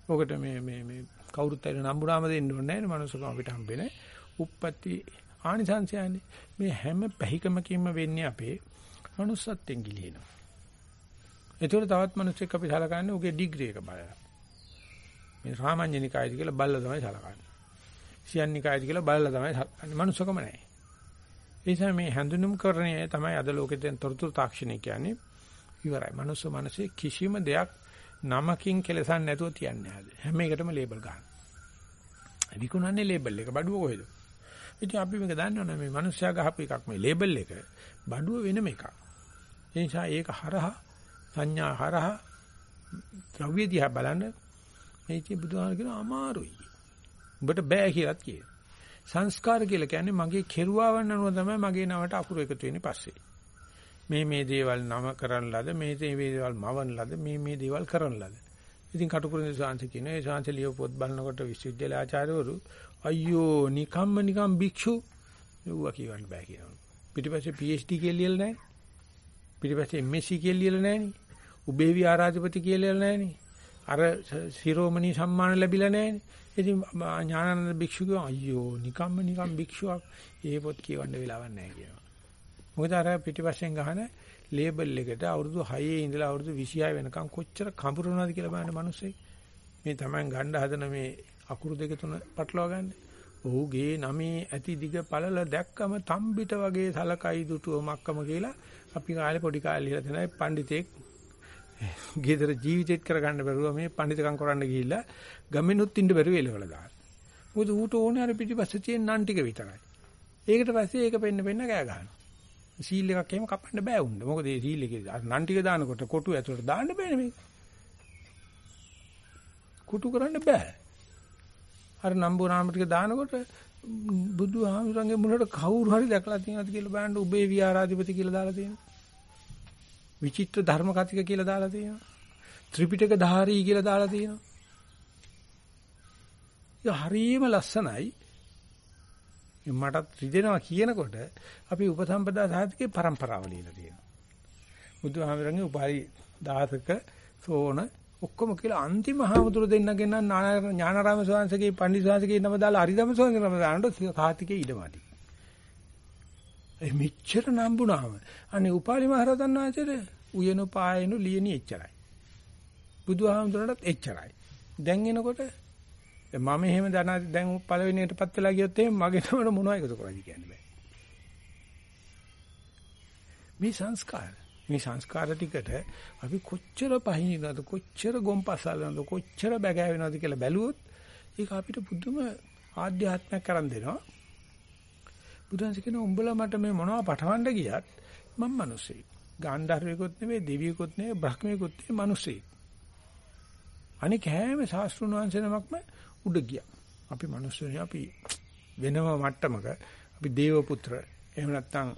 ඔකට මේ මේ මේ කවුරුත් ඇවිල්ලා නම්බුනාම දෙන්න ඕනේ නැහැ නේ මනුස්සකම අපිට හම්බෙන්නේ. උප්පත්ති ආනිසංසයන්නේ. මේ හැම පැහිකමකින්ම වෙන්නේ අපේ manussත්ෙන් ගිලිනවා. ඒතකොට තවත් මිනිස්සෙක් අපි සලකන්නේ උගේ ඩිග්‍රී එක බලලා. මේ රාමඤ්ඤනිකායද කියලා බල්ලා තමයි සලකන්නේ. සියන්නිකායද කියලා බල්ලා තමයි සලකන්නේ. මනුස්සකම නැහැ. ඒ නිසා මේ හැඳුනුම් කරණය තමයි අද ලෝකෙට තොරතුරු තාක්ෂණය කියන්නේ. ඉවරයි. මනුස්ස මනසේ කිසිම දෙයක් නමකින් කෙලසන් නැතුව තියන්නේ නැහැ. හැම එකටම ලේබල් ගන්න. විකුණන්නේ ලේබල් එක බඩුව කොහෙද? ඉතින් අපි මේක දන්නවනේ මේ මිනිස්සයා ගහපු එකක් මේ ලේබල් එක බඩුව වෙනම එකක්. ඒ නිසා ඒක හරහා සංඥා හරහා ද්‍රව්‍ය දිහා බලන්න මේකේ බුදුහාම කියන අමාරුයි. උඹට බෑ කියලාත් කියන. සංස්කාර කියලා කියන්නේ මගේ කෙරුවාවන් අනුව තමයි මගේ නමට අකුරු එකතු වෙන්නේ පස්සේ. මේ මේ දේවල් නම කරන ලද මේ මේ දේවල් මවන ලද මේ මේ දේවල් කරන ලද. ඉතින් කටුකුරුනේ ශාන්ති කියන ඒ ශාන්ති ලියව පොත් බලනකොට විශ්වවිද්‍යාල ආචාර්යවරු අයියෝ නිකම්ම නිකම් භික්ෂු ඌවා කියවන්න බෑ කියනවා. පිටිපස්සේ PhD කියලා ලියලා නැහැ. පිටිපස්සේ MSc කියලා ලියලා නැහෙනි. උබේ විහාරාධිපති කියලා නැහැනේ. අර ශිරෝමණී සම්මාන ලැබිලා නැහැනේ. ඉතින් ඥානানন্দ භික්ෂුව අයියෝ නිකම්ම නිකම් භික්ෂුවක් ඒ පොත් කියවන්න වෙලාවක් නැහැ කියනවා. මොකද අර පිටිපස්සෙන් ගහන ලේබල් එකට අවුරුදු 6 ඉඳලා අවුරුදු 26 වෙනකම් කොච්චර කඹරනවද කියලා බලන්න මිනිස්සේ. මේ Taman ගණ්ඩ හදන මේ අකුරු දෙක තුන පටලවා ගන්න. ඔහුගේ නමේ ඇති දිග පළල දැක්කම තම්බිට වගේ සලකයි දුටුව මක්කම කියලා අපි කාලේ පොඩි කාලේ ඉඳලා තියෙනයි පඬිතෙක් ගෙදර ජීවිතේත් කරගන්න බැරුව මේ පඬිතකම් කරන්න ගිහිල්ලා ගමෙනුත් ඉන්න බැරුව එලවල දාන. මොකද ඌට ඕනේ අර පිටිපස්සේ තියෙන නන් ටික විතරයි. ඒකට පස්සේ ඒක පෙන්න පෙන්න කෑ ගහනවා. සීල් එකක් එහෙම කපන්න බෑ උන්න. මොකද මේ සීල් එකේ නන් ටික දානකොට කොටු ඇතුලට දාන්න බෑනේ මේක. කුටු කරන්න බෑ. අර නම්බු නාම ටික දානකොට බුදුහාමුදුරන්ගේ මුලට කවුරු හරි දැකලා තියෙනවද කියලා බලන්න උබේ විහාරාධිපති කියලා දාලා තියෙනවා. විචිත්‍ර ධර්ම කතික කියලා දාලා තියෙනවා. ත්‍රිපිටක ධාරී කියලා දාලා තියෙනවා. ඒ හරියම ලස්සනයි. මටත් රිදෙනවා කියනකොට අපි උපසම්පදා සාහිත්‍යයේ પરම්පරාව ලියලා තියෙනවා. බුදුහාමරගේ උපාලි දාසක සෝන ඔක්කොම කියලා අන්තිම හාමුදුරු දෙන්නගෙන ඥානාරාම ස්වාමීන්ගේ පණ්ඩිත ස්වාමීන්ගේ නම දාලා හරිදම ස්වාමීන්ගේ නම දානකොට කාතිකේ ඉඩමදි. ඒ මෙච්චර නම්බුනාම අනේ උපාලි මහරහතන් වහන්සේට උයන පායන ලියණි එච්චරයි. බුදුහාමුදුරන්ටත් එච්චරයි. දැන් එනකොට මම එහෙම දනා දැන් පළවෙනියටපත් වෙලා ගියොත් එහෙම මගේ නමට මොනවද එකතු කරන්නේ කියන්නේ බෑ. මේ සංස්කාර මේ සංස්කාර ටිකට අපි කොච්චර පහිනවද කොච්චර ගොම්පසල්නද කොච්චර බැගෑවෙනවද කියලා බැලුවොත් ඒක අපිට පුදුම ආධ්‍යාත්මයක් කරන් දෙනවා. බුදුන්සේ කියන උඹලා මට මේ මොනවද පටවන්න ගියත් මම මිනිස්සෙක්. ගාන්ධාරයෙකුත් නෙවෙයි දෙවියෙකුත් නෙවෙයි බ්‍රහ්මයෙකුත් නෙවෙයි මිනිස්සෙක්. අනික හැම ශාස්ත්‍රුණ වංශ නමක්ම උඩ ගියා. අපි මිනිස්සුනේ අපි වෙනම මට්ටමක අපි දේව පුත්‍ර එහෙම නැත්නම්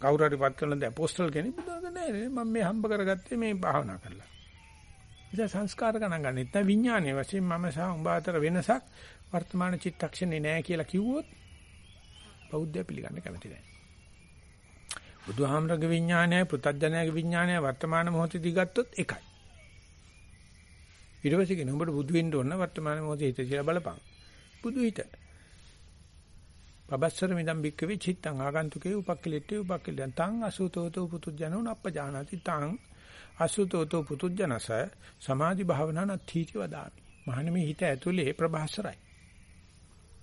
කවුරු හරි පත් කරන ද අපොස්තල් කෙනෙක් බුදුහාම නෑ මම මේ හම්බ කරගත්තේ මේ භාවනා කරලා. ඉතින් සංස්කාර ගණන් ගන්න නැත්නම් විඥානයේ වශයෙන් මම සහ උඹ අතර වෙනසක් වර්තමාන චිත්තක්ෂණේ නෑ කියලා කිව්වොත් බෞද්ධය පිළිගන්න කැමති නෑ. බුදුහාමරගේ විඥානයයි පෘථග්ජනයාගේ විඥානයයි වර්තමාන මොහොතේදී ගත්තොත් එකයි. ඊට පස්සේ කියන උඹට බුදු වෙන්න ඕන වර්තමාන මොහොතේ හිත කියලා බලපං. බුදු හිත. පබස්සර මිදම් බික්කවේ චිත්තං ආගන්තුකේ උපක්ඛලිටේ උපක්ඛලියන් තං අසුතෝතෝ පුතුජනෝ නප්පජානාති තං අසුතෝතෝ පුතුජනස සමාධි භාවනා නත්ථීති වදාමි. මහණෙනි හිත ඇතුලේ ප්‍රභාසරයි.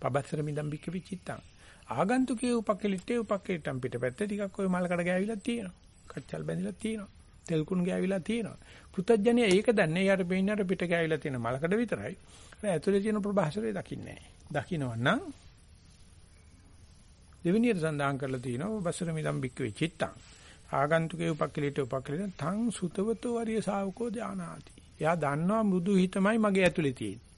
පබස්සර මිදම් බික්කවේ චිත්තං ආගන්තුකේ උපක්ඛලිටේ උපක්ඛලිටම් පිටපැත්ත ටිකක් ওই මලකඩ ගෑවිලා තියෙනවා. කච්චල් බැඳිලා තියෙනවා. තෙල් කුණු ගෑවිලා තියෙනවා. පෘතජ්ජනිය ඒක දන්නේ යාට පේන්නේ අර පිට ගෑවිලා තියෙන මලකඩ විතරයි. ඒ ඇතුලේ තියෙන ප්‍රභාසරේ දකින්නේ නැහැ. දකින්නවනම් දෙවෙනියට සඳහන් කරලා තියෙනවා බස්සර මිදම් බික්කවේ චිත්තං. ආගන්තුකේ උපක්කලිට උපක්කලිට තං සුතවතෝ වරිය ශාවකෝ ඥානාති. එයා දන්නවා මුදු හිතමයි මගේ ඇතුලේ තියෙන්නේ.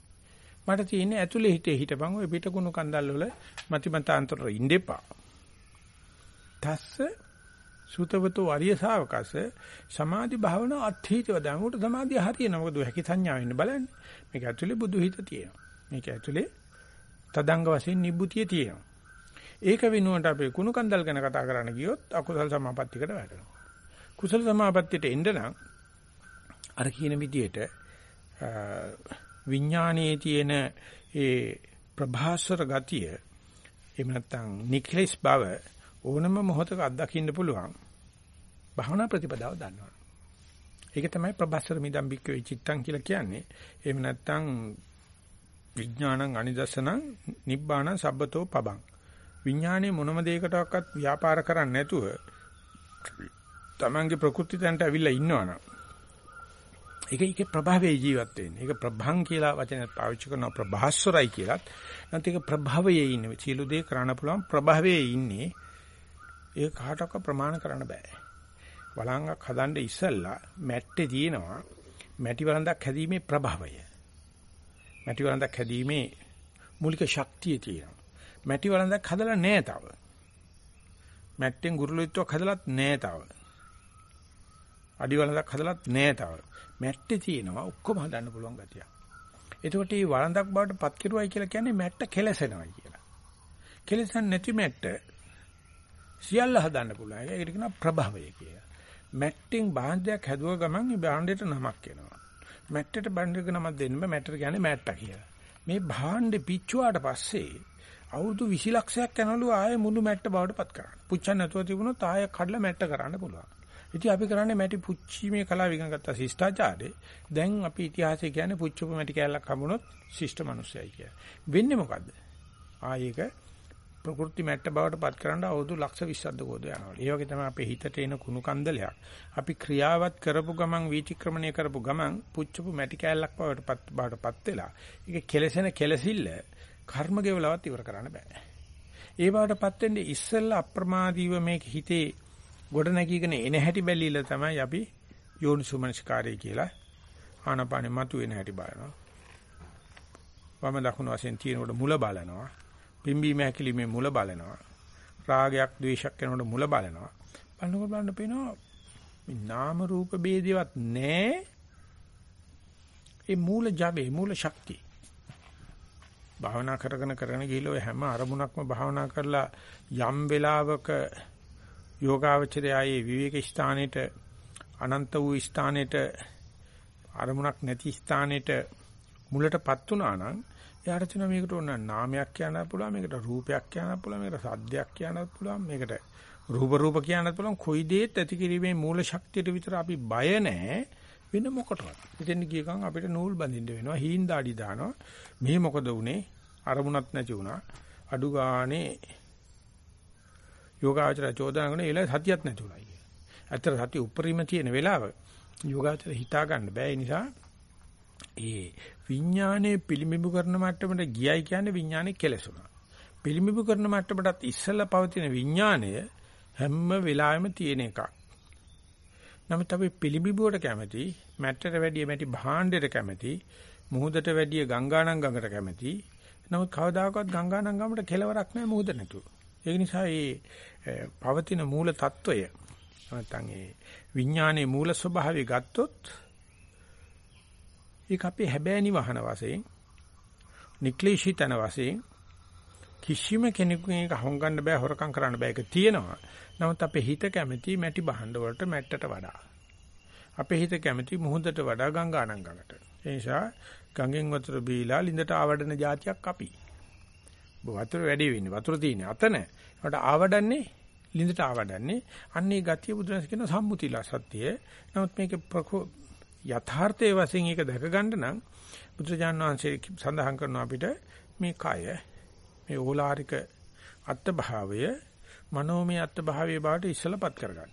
මට තියෙන්නේ ඇතුලේ හිතේ හිටපන් ඔය පිටකුණු කන්දල් වල මතිමතාන්තර ඉඳෙපා. තස්ස සුතවතෝ අරිය ශාවකස සමාධි භාවනා අත්ථීතව දැමුට සමාධිය හරියන මොකද හැකි සංඥා වෙන්න බලන්න. මේක ඇතුලේ බුදු හිත තියෙනවා. මේක ඇතුලේ තදංග වශයෙන් නිබ්බුතිය තියෙනවා. ඒක වෙනුවට අපි කුණු කන්දල් ගැන කතා කරන්න ගියොත් අකුසල සමාපත්තියකට වැටෙනවා. කුසල සමාපත්තියට එන්න නම් අර කියන විදිහට විඥානයේ තියෙන ඒ ප්‍රභාස්වර ගතිය එහෙම නැත්නම් නික්ලෙස් බව ඕනම මොහොතක අත්දකින්න පුළුවන් භවනා ප්‍රතිපදාව දන්නවා. ඒක තමයි ප්‍රභාස්වර මිදම් බික්කේ චිත්තං කියලා කියන්නේ. එහෙම නැත්නම් විඥානං අනිදස්සනං නිබ්බාණං සබ්බතෝ පබං. විඥානේ මොනම දෙයකටවත් ව්‍යාපාර කරන්නේ නැතුව තමන්ගේ ප්‍රകൃති තැනට ඇවිල්ලා ඉන්නවනම් ඒක ඒකේ ප්‍රභාවයේ ජීවත් වෙන්නේ. ඒක ප්‍රභං කියලා වචනයක් පාවිච්චි කරනවා ප්‍රභාස්වරයි කියලත්. නැත්නම් ඒක ප්‍රභවයේ ඉන්නේ. සියලු දේ කරන්න පුළුවන් ප්‍රභවයේ ඉන්නේ. ඒක කාටවත් ප්‍රමාණ කරන්න බෑ. වළංගක් හදන්න ඉස්සෙල්ලා මැට්ටේ තියෙනවා මැටි වළඳක් හැදීමේ ප්‍රභවය. මැටි වළඳක් හැදීමේ මූලික ශක්තිය තියෙනවා. මැටි වළඳක් හදලා නෑ තව. මැට්ටෙන් ගුරුලෙට්ටුවක් හදලත් නෑ තව. අඩි වළඳක් හදලත් නෑ තව. මැට්ටේ තියෙනවා ඔක්කොම හදන්න පුළුවන් ගතිය. එතකොට මේ වළඳක් බවට පත් කෙරුවයි කියලා කියන්නේ මැට්ට කෙලසෙනවයි කියලා. කෙලසන් නැති මැට්ට සියල්ල හදන්න පුළුවන්. ඒකට කියනවා ප්‍රභවය කියලා. මැට්ටෙන් භාණ්ඩයක් හැදුව ගමන් මේ භාණ්ඩයට නමක් එනවා. මැට්ටට භාණ්ඩයක නමක් දෙන්න බෑ මැට්ටට කියන්නේ මැට්ටා කියලා. මේ භාණ්ඩේ පිච්චුවාට පස්සේ අවුරුදු 20 ලක්ෂයක් යනලු ආයේ මුළු මැට්ට බවට පත් කරන්න. පුච්චන්න නැතුව තිබුණොත් ආයෙ කඩලා මැට්ට කරන්න පුළුවන්. ඉතින් අපි කරන්නේ මැටි පුච්චීමේ කලාව ඉගෙන ගත්ත ශිෂ්ටාචාරේ. දැන් අපි ඉතිහාසය කියන්නේ පුච්චපු මැටි කෑල්ලක් හම්බුනොත් ශිෂ්ට මිනිස්සයයි කියලා. වෙන්නේ මොකද්ද? ආයේක ප්‍රകൃති මැට්ට බවට පත් කරන්න අවුරුදු ලක්ෂ 20ක් ගෝද යනවා. ඒ වගේ තමයි අපේ හිතට එන කුණු කන්දලයක්. අපි ක්‍රියාවත් කරපු ගමන් වීතික්‍රමණය කරපු ගමන් පුච්චපු මැටි කෑල්ලක් බවට පත් බවට පත් වෙලා. ඒක කෙලසෙන කෙලසිල්ල කර්ම ගෙවලවත් ඉවර කරන්න බෑ. ඒ බවට පත් වෙන්නේ ඉස්සෙල්ලා අප්‍රමාදීව මේක හිතේ ගොඩ නැගීගෙන එන හැටි බැලිලා තමයි අපි යෝනිසුමනස්කාරය කියලා ආනපානෙ මතුවෙන හැටි බලනවා. වම දකුණු වශයෙන් තියෙනකොට මුල බලනවා. පිම්බීම හැකිලිමේ මුල බලනවා. රාගයක් ද්වේෂයක් කරනකොට මුල බලනවා. බලනකොට බලන්න පේනවා මේ නාම රූප ભેදේවත් නැහැ. ඒ මූල ජබේ මූල ශක්තිය. භාවනා කරගෙන කරගෙන ගිහිල්ලා ඔය හැම අරමුණක්ම භාවනා කරලා යම් වෙලාවක යෝගාවචරයයේ විවේක ස්ථානෙට අනන්ත වූ ස්ථානෙට අරමුණක් නැති ස්ථානෙට මුලටපත් වුණා නම් එයාට තියෙන මේකට ඕන නාමයක් කියන්නත් පුළුවන් මේකට රූපයක් කියන්නත් පුළුවන් මේකට සද්දයක් කියන්නත් පුළුවන් මේකට රූප රූප කියන්නත් පුළුවන් කොයි දෙයක් ඇති කිරීමේ මූල ශක්තියට විතර අපි බය නැහැ වෙන මොකටවත්. ඉතින් ගිය ගමන් අපිට නූල් බඳින්න වෙනවා හීන් දාඩි දානවා. මේ මොකද උනේ? අරමුණක් නැති වුණා. අඩු ගානේ යෝගාචර චෝදනා කරන ඒලා සතියක් නැති උනායි කිය. ඇත්තට සතිය උපරිම තියෙන වෙලාව යෝගාචර හිතා ගන්න බෑ. ඒ නිසා ඒ විඥානයේ පිළිඹු කරන මට්ටමට ගියයි කියන්නේ විඥානේ කෙලසුණා. පිළිඹු කරන මට්ටමටත් ඉස්සෙල්ලා පවතින විඥානය හැම වෙලාවෙම තියෙන එකක්. නමුත් අපි පිළිඹුවට කැමති, මැට්ටට වැඩිය මැටි භාණ්ඩයට කැමති, මුහුදට වැඩිය ගංගානම් ගඟට කැමති. නමුත් කවදාකවත් ගංගානම් ගමට කෙලවරක් නැහැ මුහුද නැතුව. ඒක නිසා මේ පවතින මූල తত্ত্বය නැත්නම් ඒ විඥානයේ මූල ස්වභාවය ගත්තොත් ඒක අපේ හැබෑනි වහන වශයෙන් නික්ලිෂී තන වශයෙන් කිසිම කෙනෙකුගේ එක හොංගන්න බෑ හොරකම් කරන්න බෑ ඒක තියෙනවා. නමුත් අපේ හිත කැමති මැටි බහඬ වලට මැට්ටට වඩා. අපේ හිත කැමති මුහුදට වඩා ගංගානම් ගඟට. ඒ නිසා ගඟෙන් වතුර බීලා ලිඳට ආවඩන જાතියක් අපි. වතුර වැඩි වෙන්නේ වතුර තියෙන්නේ අතන. ඒකට ආවඩන්නේ ලිඳට ආවඩන්නේ. අන්නේ ගතිය බුදුරජාණන් කියන සම්මුතිලා සත්‍යය. නමුත් මේක යථාර්ථයේ වශයෙන් ඒක දැක ගන්න නම් බුදුරජාණන් වහන්සේ සඳහන් කරනවා අපිට මේ කය මේ ඕලාරික අත්භාවය මනෝමය අත්භාවයේ බවට ඉස්සලපත් කරගන්න.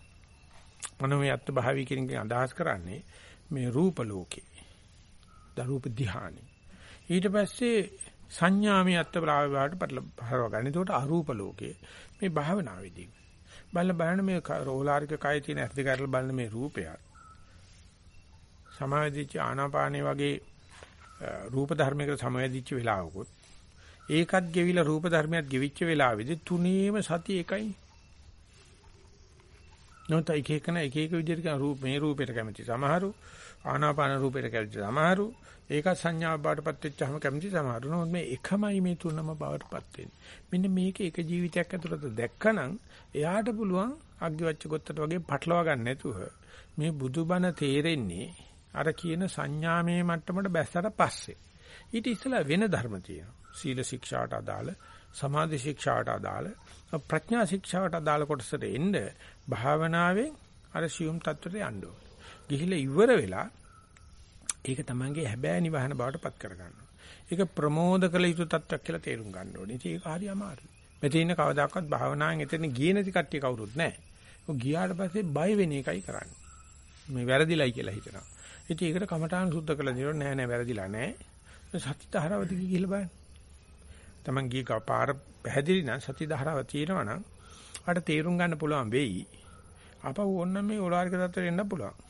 මනෝමය අත්භාවය කියන එක අදහස් කරන්නේ මේ රූප ලෝකේ. දරූප ධානි. ඊට පස්සේ සංඥාමය අත්භාවය බවට පටලවා ගන්න. ඒකට අරූප ලෝකේ මේ භාවනාවේදී බලන බලන මේ ඕලාරික කය තියෙන ඇස් දෙක අරලා බලන මේ රූපයත් සමාධිච්ච ආනාපානේ වගේ රූප ධර්මයකට සමවැදිච්ච වෙලාවකුත් ඒකත් ගෙවිලා රූප ධර්මයක් ගෙවිච්ච වෙලාවේදී තුනීම සතිය එකයි. නොත එක එකන එක එක විදිහට කරන රූප මේ රූපයට කැමති සමහරු ආනාපාන රූපයට කැමති සමහරු ඒක සංඥා බාටපත් වෙච්චාම කැමති සමහරු නමුත් මේ එකමයි මේ තුනම බාටපත් වෙන්නේ. මෙන්න මේක එක ජීවිතයක් ඇතුළත දැක්කනම් එයාට පුළුවන් අග්ගිවච්ච ගොත්තට වගේ පටලවා ගන්න නැතුව මේ බුදුබණ තේරෙන්නේ අර කියන සංඥාමේ මට්ටමට බැස්සට පස්සේ. ඊට ඉස්සෙල්ලා වෙන ධර්ම තියෙනවා. සීල ශික්ෂාට අදාළ, සමාධි ශික්ෂාට අදාළ, ප්‍රඥා ශික්ෂාට අදාළ කොටසට එන්න භාවනාවෙන් අර සියුම් තත්ත්වයට යන්න ඕනේ. ගිහිල්ලා ඉවර වෙලා ඒක තමංගේ හැබෑ නිවහන බවට පත් කර ගන්නවා. ඒක ප්‍රමෝද කළ යුතු තත්ත්වයක් කියලා තේරුම් ගන්න ඕනේ. ඉතින් ඒක හරි අමාරුයි. මෙතන ඉන්න කවදාකවත් භාවනාවෙන් එතන ගියේ නැති කට්ටිය කවුරුත් නැහැ. ඔය ගියාට පස්සේ බය වෙන එකයි කරන්නේ. මේ වැරදිලයි කියලා හිතනවා. ඉතින් ඒකට කමඨාන් සුද්ධ කළා දිනෝ නෑ නෑ වැරදිලා නෑ. සත්‍ය ධාරාවද ගිහිල්ලා බලන්න. Taman ගිය පාර පැහැදිලි නම් සත්‍ය ධාරාව තියෙනවා නම් අට තේරුම් ගන්න පුළුවන් වෙයි. අපව ඕන්න මේ ඕලාරික තත්ත්වයට එන්න පුළුවන්.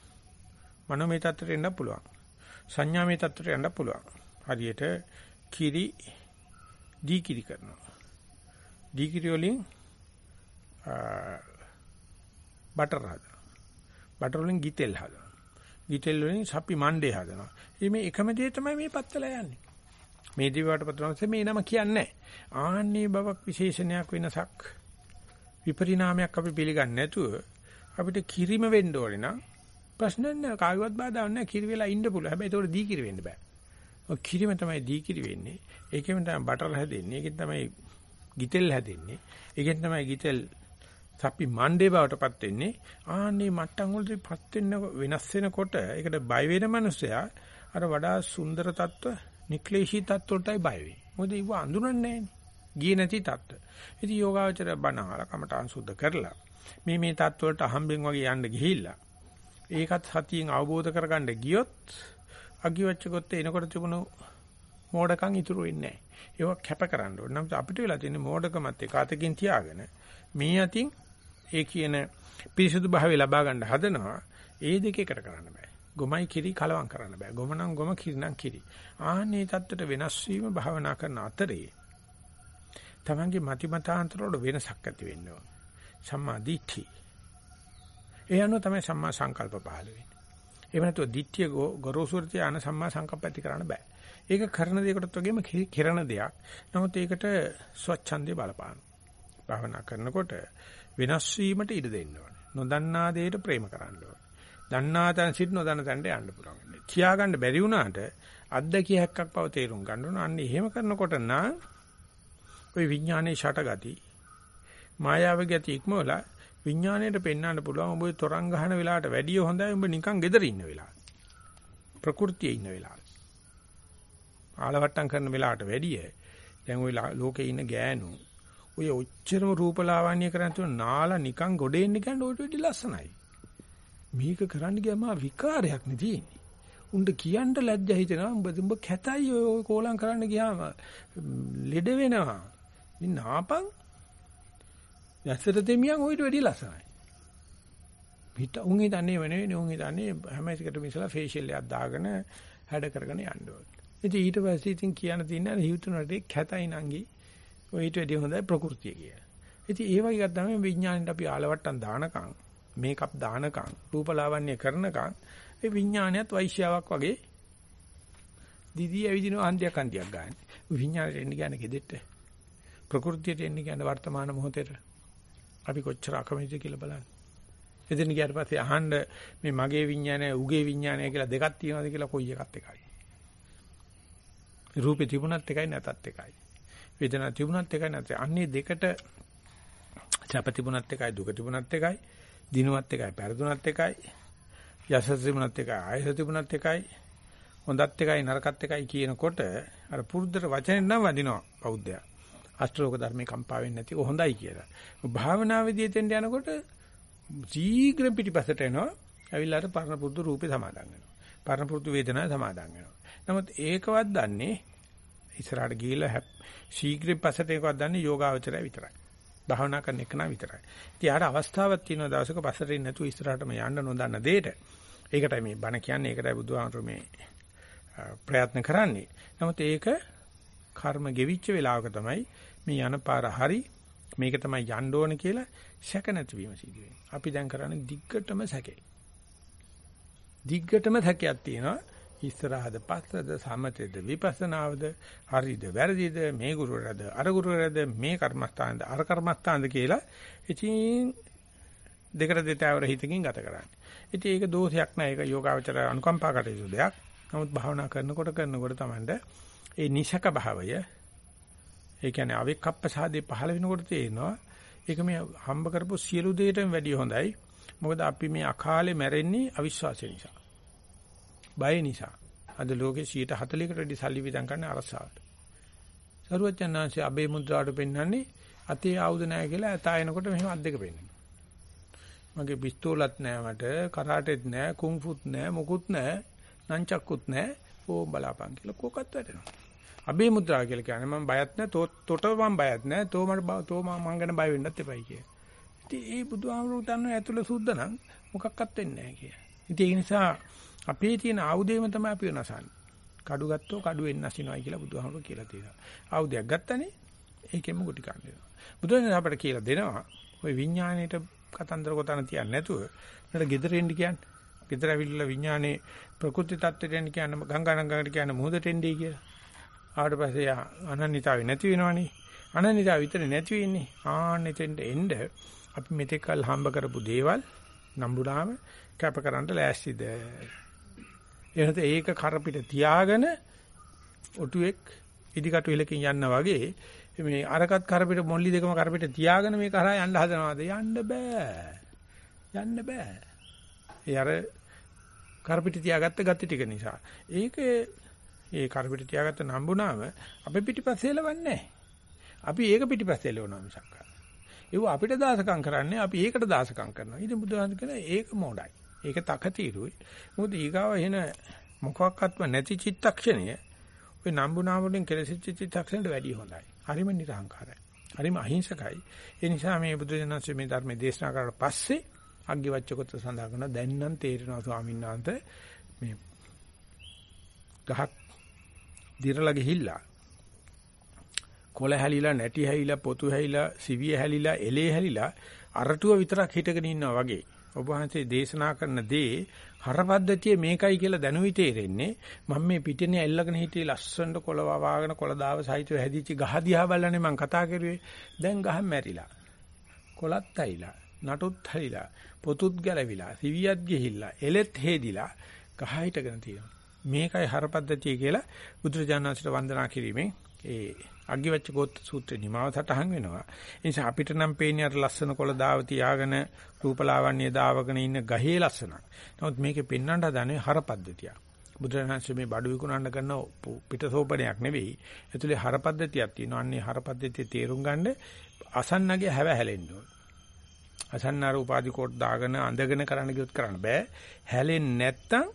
මනෝමය තත්ත්වයට එන්න පුළුවන්. සංඥාමය තත්ත්වයට එන්න පුළුවන්. හරියට කිරි දී කිරි කරනවා. දී කිරි වලින් බටර් හදනවා. බටර් වලින් ගිතෙල් හදනවා. ගිතෙල් වලින් සප්පි මණ්ඩේ හදනවා. ඉතින් මේ එකම දේ තමයි මේ පත්තල යන්නේ. මේ දිවට පතරන්සේ මේ නම කියන්නේ ආන්නේ බවක් විශේෂණයක් වෙනසක් විපරිණාමයක් අපි පිළිගන්නේ නැතුව අපිට කිරිම වෙන්න ඕනේ නම් ප්‍රශ්න නැහැ කාගවත් බාධාවක් නැහැ කිරි වෙලා ඉන්න පුළුවන්. හැබැයි ඒකට දී කිරි වෙන්න බෑ. ඔය කිරිම තමයි දී කිරි වෙන්නේ. ඒකෙන් තමයි බටර් හැදෙන්නේ. ඒකෙන් තමයි ගිතෙල් හැදෙන්නේ. ඒකෙන් තමයි ගිතෙල් අපි මණ්ඩේ බවටපත් වෙන්නේ. ආන්නේ මට්ටම් වලටපත් වෙන්න වෙනස් වෙනකොට ඒකට බය වෙන මනුස්සයා අර වඩා සුන්දර තත්ත්ව, නික්ලේශී තත්ත්වයටයි බය වෙන්නේ. මොකද ඒව අඳුරන්නේ නැහැනේ. ගියේ නැති තත්ත්ව. ඉතින් යෝගාවචර බණහල කමටහන් සුද්ධ කරලා මේ මේ තත්ත්වවලට අහම්බෙන් වගේ යන්න ගිහිල්ලා ඒකත් සතියෙන් අවබෝධ කරගන්න ගියොත් අගිවච්චකොත් එනකොට තිබුණු මෝඩකම් ඉතුරු වෙන්නේ නැහැ. ඒක කැප කරන්න ඕනේ. නම් අපිට වෙලා තියෙන්නේ මෝඩකමත් එක අතකින් තියාගෙන මේ අතින් ඒ කියන පිරිසුදු භාවය ලබා ගන්න හදනවා. ඒ දෙක එකට කරන්න බෑ. ගොමයි කිරි කලවම් කරන්න බෑ. ගොම නම් ගොම කිරි නම් කිරි. ආන්නේ தත්තට වෙනස් වීම භාවනා කරන අතරේ තමන්ගේ මති මතාන්තර වල වෙනසක් ඇති වෙන්න ඕන. සම්මා දිට්ඨි. ඒ අනුව තමයි සම්මා සංකල්ප පහළ වෙන්නේ. එහෙම නැතුව දිට්ඨිය ගොරෝසුරට යන සම්මා සංකල්ප ඇති කරන්න බෑ. ඒක කරන දෙයකටත් වගේම කිරණ දෙයක්. නමුත් ඒකට ස්වච්ඡන්දේ බලපාන. භාවනා කරනකොට වෙනස් වීමට ඉඩ දෙන්න ඕනේ. නොදන්නා දෙයට ප්‍රේම කරන්න ඕනේ. දන්නා තැන සිට නොදන්න තැනට යන්න පුළුවන්. කියා ගන්න බැරි වුණාට අද්දකියක්ක් බව තේරුම් ගන්න ඕන. අන්න එහෙම කරනකොට නම් ওই විඥානයේ ෂටගති මායාව ගති ඉක්මවලා විඥාණයට පෙන්වන්න පුළුවන් උඹේ තොරන් ගහන වෙලාවට වැඩිය හොඳයි උඹ නිකන් gederi ඉන්න වෙලාව. ප්‍රകൃතියේ ඉන්න වෙලාව. ආලවට්ටම් කරන වෙලාවට වැඩිය දැන් ওই ලෝකේ ඉන්න ගෑනු ඔය ඔච්චරම රූපලාවන්‍ය කරන් තුන නාලා නිකන් ගොඩේ ඉන්න ගන්න ඔය ටෙඩි ලස්සනයි. මේක කරන්න ගියාම විකාරයක් නේ තියෙන්නේ. උන්ට කියන්න ලැජ්ජ හිතෙනවා උඹ උඹ කැතයි ඔය කෝලම් කරන්න ගියාම. ලෙඩ වෙනවා. ඉන්න ආපන් යසර දෙමියන් ඔයිට වැඩි ලස්සනයි. පිට උන් හිතන්නේ වෙන්නේ උන් හිතන්නේ හැම එකටම ඉස්සලා ෆේෂියල් එකක් දාගෙන හැඩ කරගෙන යන්න ඕනේ. ඉතින් ඊට පස්සේ ඉතින් කියන්න තියෙන අර හිතුනට කැතයි නංගි ඔයිට වැඩි හොඳයි ප්‍රകൃතිය කියලා. ඉතින් ඒ වගේ එකක් තමයි විඥාණයට අපි ආලවට්ටම් දානකම් මේකප් දානකම් රූපලාවන්‍ය කරනකම් ඒ විඥානයත් වෛශ්‍යාවක් වගේ දිදී ඇවිදින අන්තියක් අන්තියක් ගන්න. විඥාණයට එන්න කියන්නේ gedette. ප්‍රകൃතියට එන්න කියන්නේ වර්තමාන මොහොතේට. අපි කොච්චර අකමැතිද කියලා බලන්න. එදින ගියාට පස්සේ අහන්න මේ මගේ විඥානය උගේ විඥානය කියලා දෙකක් තියෙනවද කියලා කොයි එකත් එකයි. රූපේ තිබුණත් එකයි නැතත් එකයි. වේදනාව තිබුණත් එකයි නැත්නම් අන්නේ දෙකට සැප තිබුණත් එකයි දුක තිබුණත් එකයි දිනුවත් එකයි පෙරදුනත් එකයි යසස තිබුණත් එකයි ආයස තිබුණත් එකයි හොඳත් එකයි නරකත් එකයි කියනකොට අර පුරුද්දට වචනෙන් නම් වදිනවා බෞද්ධයා අෂ්ටලෝක ධර්මේ කම්පා වෙන්නේ නැති හොඳයි කියලා. භාවනාවේදී එතෙන්ට යනකොට ශීඝ්‍ර පිටිපසට එනවා. ඇවිල්ලා අර පරණ පුරුදු රූපේ සමාදන් වෙනවා. පරණ පුරුදු වේදනාව සමාදන් වෙනවා. නමුත් ඒකවත් දන්නේ ඉස්සරහට ගිහිල්ලා ශීඝ්‍ර පසට ඒකවත් දන්නේ යෝගාවචරය විතරයි. භාවනා කරන එක නා විතරයි. ඉතින් ආර අවස්ථාවක් තියෙනවා දවසක පසට ඉන්නේ නැතුව ඉස්සරහටම යන්න නොදන්න දෙයට. ඒකටයි මේ බණ කියන්නේ ඒකටයි බුදුහාමර මේ ප්‍රයත්න කරන්නේ. නමුත් ඒක කර්ම ගෙවිච්ච වෙලාවක තමයි මේ යන පාර හරි මේක තමයි යන්න ඕන කියලා සැක නැතිවීම සිදු වෙනවා. අපි දැන් කරන්නේ දිග්ගටම සැකේ. දිග්ගටම සැකයක් තියෙනවා. ඉස්සරහද පස්සද සමතේද විපස්සනාවද හරිද වැරදිද මේ ගුරුවරයාද අර ගුරුවරයාද මේ කර්මස්ථානද අර කර්මස්ථානද කියලා ඉතින් දෙකට දෙතෑවර හිතකින් ගත කරන්නේ. ඉතින් ඒක දෝෂයක් නෑ. ඒක යෝගාවචර අනුකම්පා කටයුතු දෙයක්. නමුත් භාවනා කරනකොට කරනකොට තමයි ඒ නිසක භාවය ඒ කියන්නේ අවික්කප්පසාදේ පහළ වෙනකොට තේරෙනවා ඒක මේ හම්බ කරපු සියලු දෙයටම වැඩිය හොඳයි. මොකද අපි මේ අකාලේ මැරෙන්නේ අවිශ්වාසය නිසා. බය නිසා. අද ලෝකේ 140කට වැඩි සල්ලි විදන් කරන අරසාවට. සරුවචනාංශයේ අබේ මුද්‍රාවට පෙන්වන්නේ අතේ ආයුධ නැහැ කියලා ඇතා එනකොට මෙහෙම අත් දෙක පෙන්වනවා. මගේ පිස්තෝලත් නැහැ මට, කරාටෙත් නැහැ, කුන්ෆුත් නැහැ, මොකුත් නැහැ, නංචක්කුත් නැහැ. ඕ බලාපන් කියලා කොකත් වැටෙනවා. අබේ මුද්‍රා කියලා කියන්නේ මම බයත් නැහැ තොට මම බයත් නැහැ තෝ මට තෝ මම ගැන බය වෙන්නත් එපයි කිය. ඉතින් ඒ බුදුහාමුදුරුවෝ දන්නවා ඇතුළ සුද්ධ නම් මොකක්වත් වෙන්නේ නැහැ කිය. ඉතින් ඒ නිසා අපේ තියෙන ආයුධයම තමයි අපි වෙනසන්නේ. කඩු ගත්තෝ කඩු වෙන්න නැසිනවයි කියලා බුදුහාමුදුරුවෝ කියලා තියෙනවා. ආයුධයක් ගත්තනේ ඒකෙම ගුටි කන්නේ. බුදුරජාණන් අපට කියලා දෙනවා ওই විඥාණයට කතන්දර ගොතන තියන්නේ නැතුව නේද gedare එන්න කියන්නේ. gedara විල්ල විඥානේ ප්‍රකෘති தත්ත්වයට එන්න කියන්නේ ගංගා නංගකට කියන්නේ මොහොතට එන්නේ කියලා. ආවට පස්සේ අනන්‍යතාවය නැති වෙනවනේ. අනන්‍යතාවය විතර නැති වෙන්නේ. ආන්නෙතෙන්ට එන්න අපි මෙතෙක් කල් හම්බ කරපු දේවල් නම්බුනාම කැපකරන්න ලෑස්තිද? එහෙනම් ඒක කරපිට තියාගෙන ඔටුවෙක් ඉදිකටු ඉලකින් යන්න වගේ මේ අරකට කරපිට මොල්ලි දෙකම කරපිට තියාගෙන මේක හරහා යන්න හදනවාද යන්න බෑ යන්න බෑ ඒ අර කරපිට තියාගත්ත gati ටික නිසා ඒක ඒ කරපිට තියාගත්ත නම්බුනාම අපි පිටිපස්සේ එලවන්නේ අපි ඒක පිටිපස්සේ එලවනවා මිසක් ඒව අපිට දාසකම් කරන්නේ අපි ඒකට දාසකම් කරනවා. ඉතින් බුදුහාම කියන ඒක මොඩයි. ඒක තකතිරුයි. මොකද ඊගාව එන මොකක්වත්ම නැති චිත්තක්ෂණය ඔය නම්බුනාම වලින් කෙලසිච්ච චිත්තක්ෂණයට වැඩිය හොඳයි. හරිම නිර්හංකාරයි. හරිම අහිංසකයි. ඒ නිසා මේ බුදු දනන්සේ මේ ධර්මයේ දේශනා කරලා පස්සේ අග්ගිවච්ඡකොත් සඳහන් කරන දැන් නම් තේරෙනවා ස්වාමීන් වහන්සේ මේ ගහක් දිරලා ගිහිල්ලා. කොළ හැලිලා නැටි හැලිලා පොතු හැලිලා සිවිය හැලිලා එලේ හැලිලා අරටුව විතරක් හිටගෙන ඉන්නවා වගේ. ඔබ වහන්සේ දේශනා කරන දේ හරපද්ධතිය මේකයි කියලා දැනුයි තේරෙන්නේ. මම මේ පිටිනේ ඇල්ලගෙන හිටියේ ලස්සනට කොළ වවාගෙන කොළ දාව සහිතව හැදිච්ච ගහ දිහා බලන්නේ මම කතා කරුවේ. දැන් ගහ මැරිලා. කොළත් ඇයිලා නටුත් හැලිලා පොතුත් ගැලවිලා සිවියත් ගිහිල්ලා එලෙත් හේදිලා ගහ හිටගෙන තියෙනවා. මේකයි හරපද්ධතිය කියලා බුදුරජාණන්සේට වන්දනා කිරීමෙන් ඒ අග්ගිවච්ඡ ගෝත්‍ර සූත්‍රේ නිමාව සටහන් වෙනවා. ඒ නිසා අපිට නම් පේන්නේ අර ලස්සන කොළ දාව තියාගෙන රූපලාවන්‍ය දාවගෙන ඉන්න ගහේ ලස්සනක්. නමුත් මේකේ පෙන්වන්න හදනේ හරපද්ධතිය. බුදුරජාණන්සේ මේ බඩු විකුණන්න කරන පිටසෝපණයක් නෙවෙයි. ඒතුලේ හරපද්ධතියක් තියෙනවා. අන්නේ හරපද්ධතිය තේරුම් ගන්න අසන්නගේ හැව හැලෙන්න ඕන. අසන්නාර උපාදි කොට දාගෙන අඳගෙන කරන්න කිව්වොත් කරන්න බෑ. හැලෙන්නේ නැත්තම්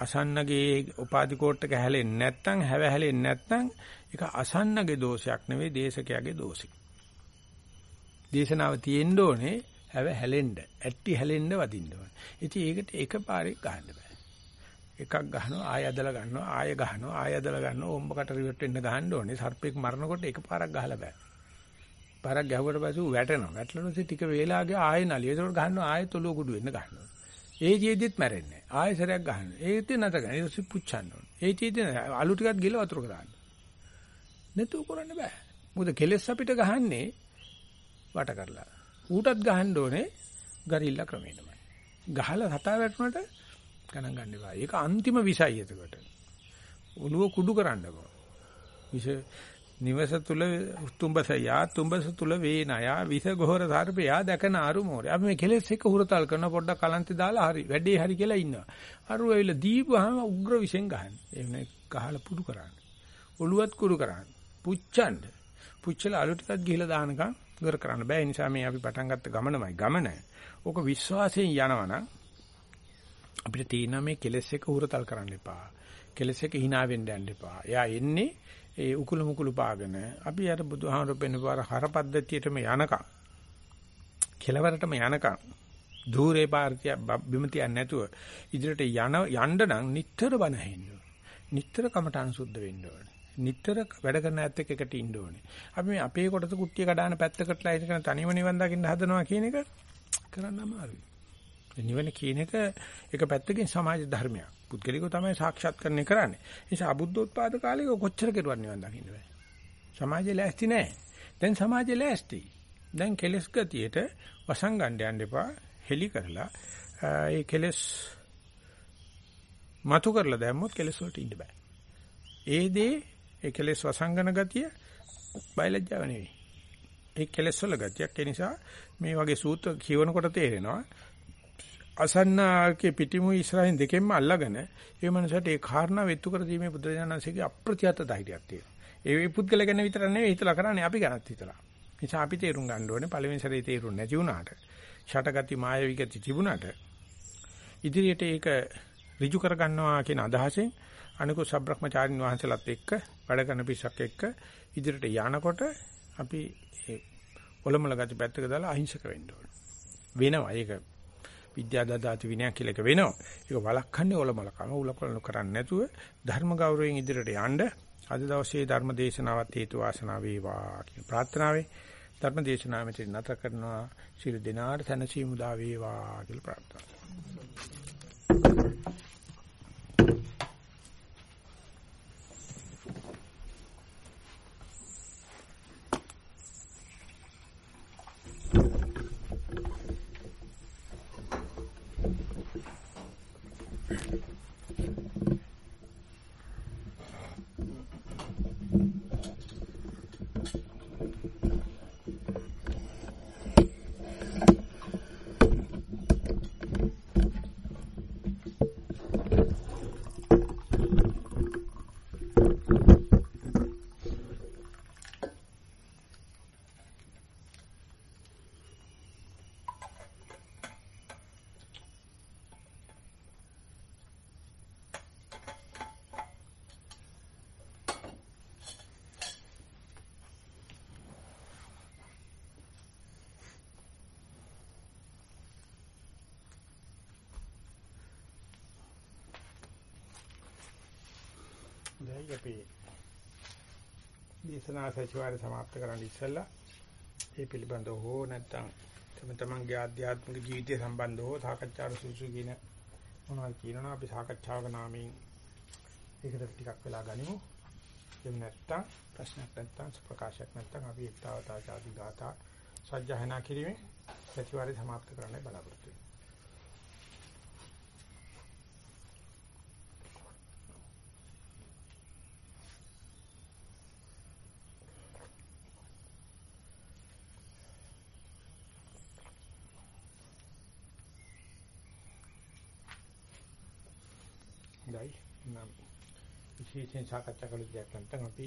අසන්නගේ උපාදි කෝට් එක හැලෙන්නේ නැත්නම් හැව හැලෙන්නේ නැත්නම් ඒක අසන්නගේ දෝෂයක් නෙවෙයි දේශකයාගේ දෝෂෙක්. දේශනාව තියෙන්න ඕනේ හැව හැලෙන්න, ඇටි හැලෙන්න වදින්න ඕනේ. ඉතින් ඒකට එකපාරේ ගහන්න බෑ. එකක් ගහනවා ආය ඇදලා ගන්නවා ආය ගහනවා ආය ඇදලා ගන්නවා ඔම්බකට රිවර්ට් වෙන්න ගහන්න ඕනේ. සර්පෙක් මරනකොට එකපාරක් ගහලා බෑ. පාරක් ගැහුවට පස්සේ ඌ වැටෙනවා. වැටලුනොත් ටික වේලාවක ආයෙ නලිය. ඒකට ගහනවා ආයෙ තොලුව කුඩු වෙන්න ගන්නවා. ඒ ජීදිත් මැරෙන්නේ නැහැ. ආයෙ සරයක් ගහනවා. ඒත් නැත ගන්න. ඊට පස්සේ පුච්චන්න ඕනේ. ඒ ජීදිත් අලු ටිකක් ගිල වතුරක දාන්න. නැතුව කරන්න බෑ. මොකද කෙලස් අපිට ගහන්නේ වට කරලා. ඌටත් ගහන්න ඕනේ ගරිල්ලා ක්‍රමයටමයි. ගහලා හතා වැටුණට ගණන් ගන්න එපා. ඒක අන්තිම විසයි එතකොට. ඔළුව කුඩු කරන්නකෝ. විස නිවස තුල තුඹසයා තුඹස තුල වේනයා විස ගොහර සර්පයා දැකන අරුමෝරේ. අපි මේ කෙලෙස් එක හුරතල් කරන පොඩ්ඩක් කලන්තේ දාලා හරි වැඩේ හරි කියලා ඉන්නවා. අරුව ඇවිල්ලා දීපුවාම උග්‍ර විසෙන් ගහන්නේ. එහෙම ගහලා පුඩු කරන්නේ. ඔළුවත් කුඩු කරන්නේ. පුච්චන්න. පුච්චලා අලු ටිකක් ගිහලා දානකම් ඉවර කරන්න බෑ. ඒ නිසා මේ අපි පටන් ගත්ත ගමනමයි ගමන. ඕක විශ්වාසයෙන් යනවනම් අපිට තියෙන මේ කෙලෙස් එක හුරතල් කරන්න එපා. කෙලෙස් එක hina වෙන්න යන්න එපා. එයා එන්නේ ඒ උකුල මුකුළු පාගෙන අපි අර බුදුහාමර පෙන්නපාර හරපද්ධතියටම යනකම් කෙලවරටම යනකම් ධූරේ පාර්තිය බිමතියක් නැතුව ඉදිරියට යන යන්න නම් නිටතර බණ ඇහෙන්න නිටතර කමටහන් සුද්ධ වෙන්න ඕනේ. නිටතර වැඩ කරන ඇත්ත එකට ඉන්න ඕනේ. අපි මේ අපේ කොටස කුට්ටිය කඩාන පැත්තකටලා ඉඳගෙන තනියම නිවන් දකින්න හදනවා කියන එක කරන්න අමාරුයි. නිවන කියන එක එක පැත්තකින් සමාජ ධර්මයක්. පුද්ගලිකව තමයි සාක්ෂාත්කරණය කරන්නේ. ඒ නිසා අබුද්ධෝත්පාද කාලේ කොච්චර කෙරුවත් නිවන් දකින්න බෑ. සමාජය ලෑස්ති නෑ. දැන් සමාජය ලෑස්ති. දැන් කෙලස් ගතියට වසංගණ්ඩ යන්න එපා. හෙලි කරලා ඒ කෙලස් මතු කරලා දැම්මොත් කෙලස් වලට ඉන්න බෑ. ඒ දේ ඒ කෙලස් වසංගන ගතිය බයලජ්ජාව නෙවෙයි. ඒ කෙලස් වල ගතියක් ඒ නිසා මේ වගේ සූත්‍ර කියවනකොට තේරෙනවා අසන්නාගේ පිටිමු ඉස්සරහින් දෙකෙන්ම අල්ලගෙන ඒ මනසට ඒ කාරණා වෙත්තු කර දීමේ බුදුරජාණන්සේගේ අප්‍රත්‍යත ධෛර්යයක් තියෙනවා. ඒ පුද්ගල ගැන විතර නෙවෙයි හිතලා කරන්නේ අපි ගැනත් හිතලා. නිසා අපි තේරුම් ගන්න ඕනේ පළවෙනි සැරේ තේරුම් නැති වුණාට ෂටගති මායවි ගති තිබුණාට ඉදිරියට ඒක ඍජු කර ගන්නවා කියන අදහසෙන් අනිකු සබ්‍රහ්මචාරින් වහන්සේලාත් එක්ක වැඩ කරන පිරිසක් එක්ක ඉදිරියට යනකොට අපි ඒ ඔලොමල ගති පැත්තක දාලා අහිංසක වෙන්න ඕනේ. වෙනවා ඒක විද්‍යා දදාති විනය කියලා එක වෙනවා. ඒක වළක්වන්නේ ඔලොමලකම උලකොල කරන්නේ නැතුව ධර්ම ගෞරවයෙන් ඉදිරියට යන්න අද දවසේ ධර්ම දේශනාවත් හේතු වාසනා වේවා කියන ප්‍රාර්ථනාවෙන් ධර්ම දේශනාව මෙතන නැත කරනවා. ශිරු දිනාට සැනසීම උදා වේවා කියලා ප්‍රාර්ථනා අවසරයි අපේ දේශනා සැචිවාරය સમાપ્ત කරන්න ඉස්සෙල්ලා ඒ පිළිබඳව හෝ නැත්නම් තම තමන්ගේ ආධ්‍යාත්මික ජීවිතය සම්බන්ධව හෝ සාකච්ඡාට සුසු කියන මොනවද කියනවා අපි සාකච්ඡාවක නාමයෙන් ඒකට ටිකක් වෙලා ගනිමු. එහෙම නැත්නම් ප්‍රශ්නක් නැත්නම් ප්‍රකාශයක් නැත්නම් අපි ඒතාවතාචාදී ගාථා සජ්ජහනා කිරීමේ සැචිවාරය સમાપ્ત කරන්නයි බලාපොරොත්තු සාකච්ඡා කළ දෙයක් නැත්නම් අපි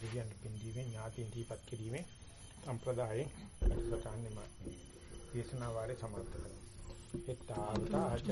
දෙවියන් පින්දීමේ ඥාතීන් දීපත් කිරීමේ සම්ප්‍රදායෙන් සටහන් මේ දේශනා වාරේ සමාප්ත කරනවා. ඒ තාවතා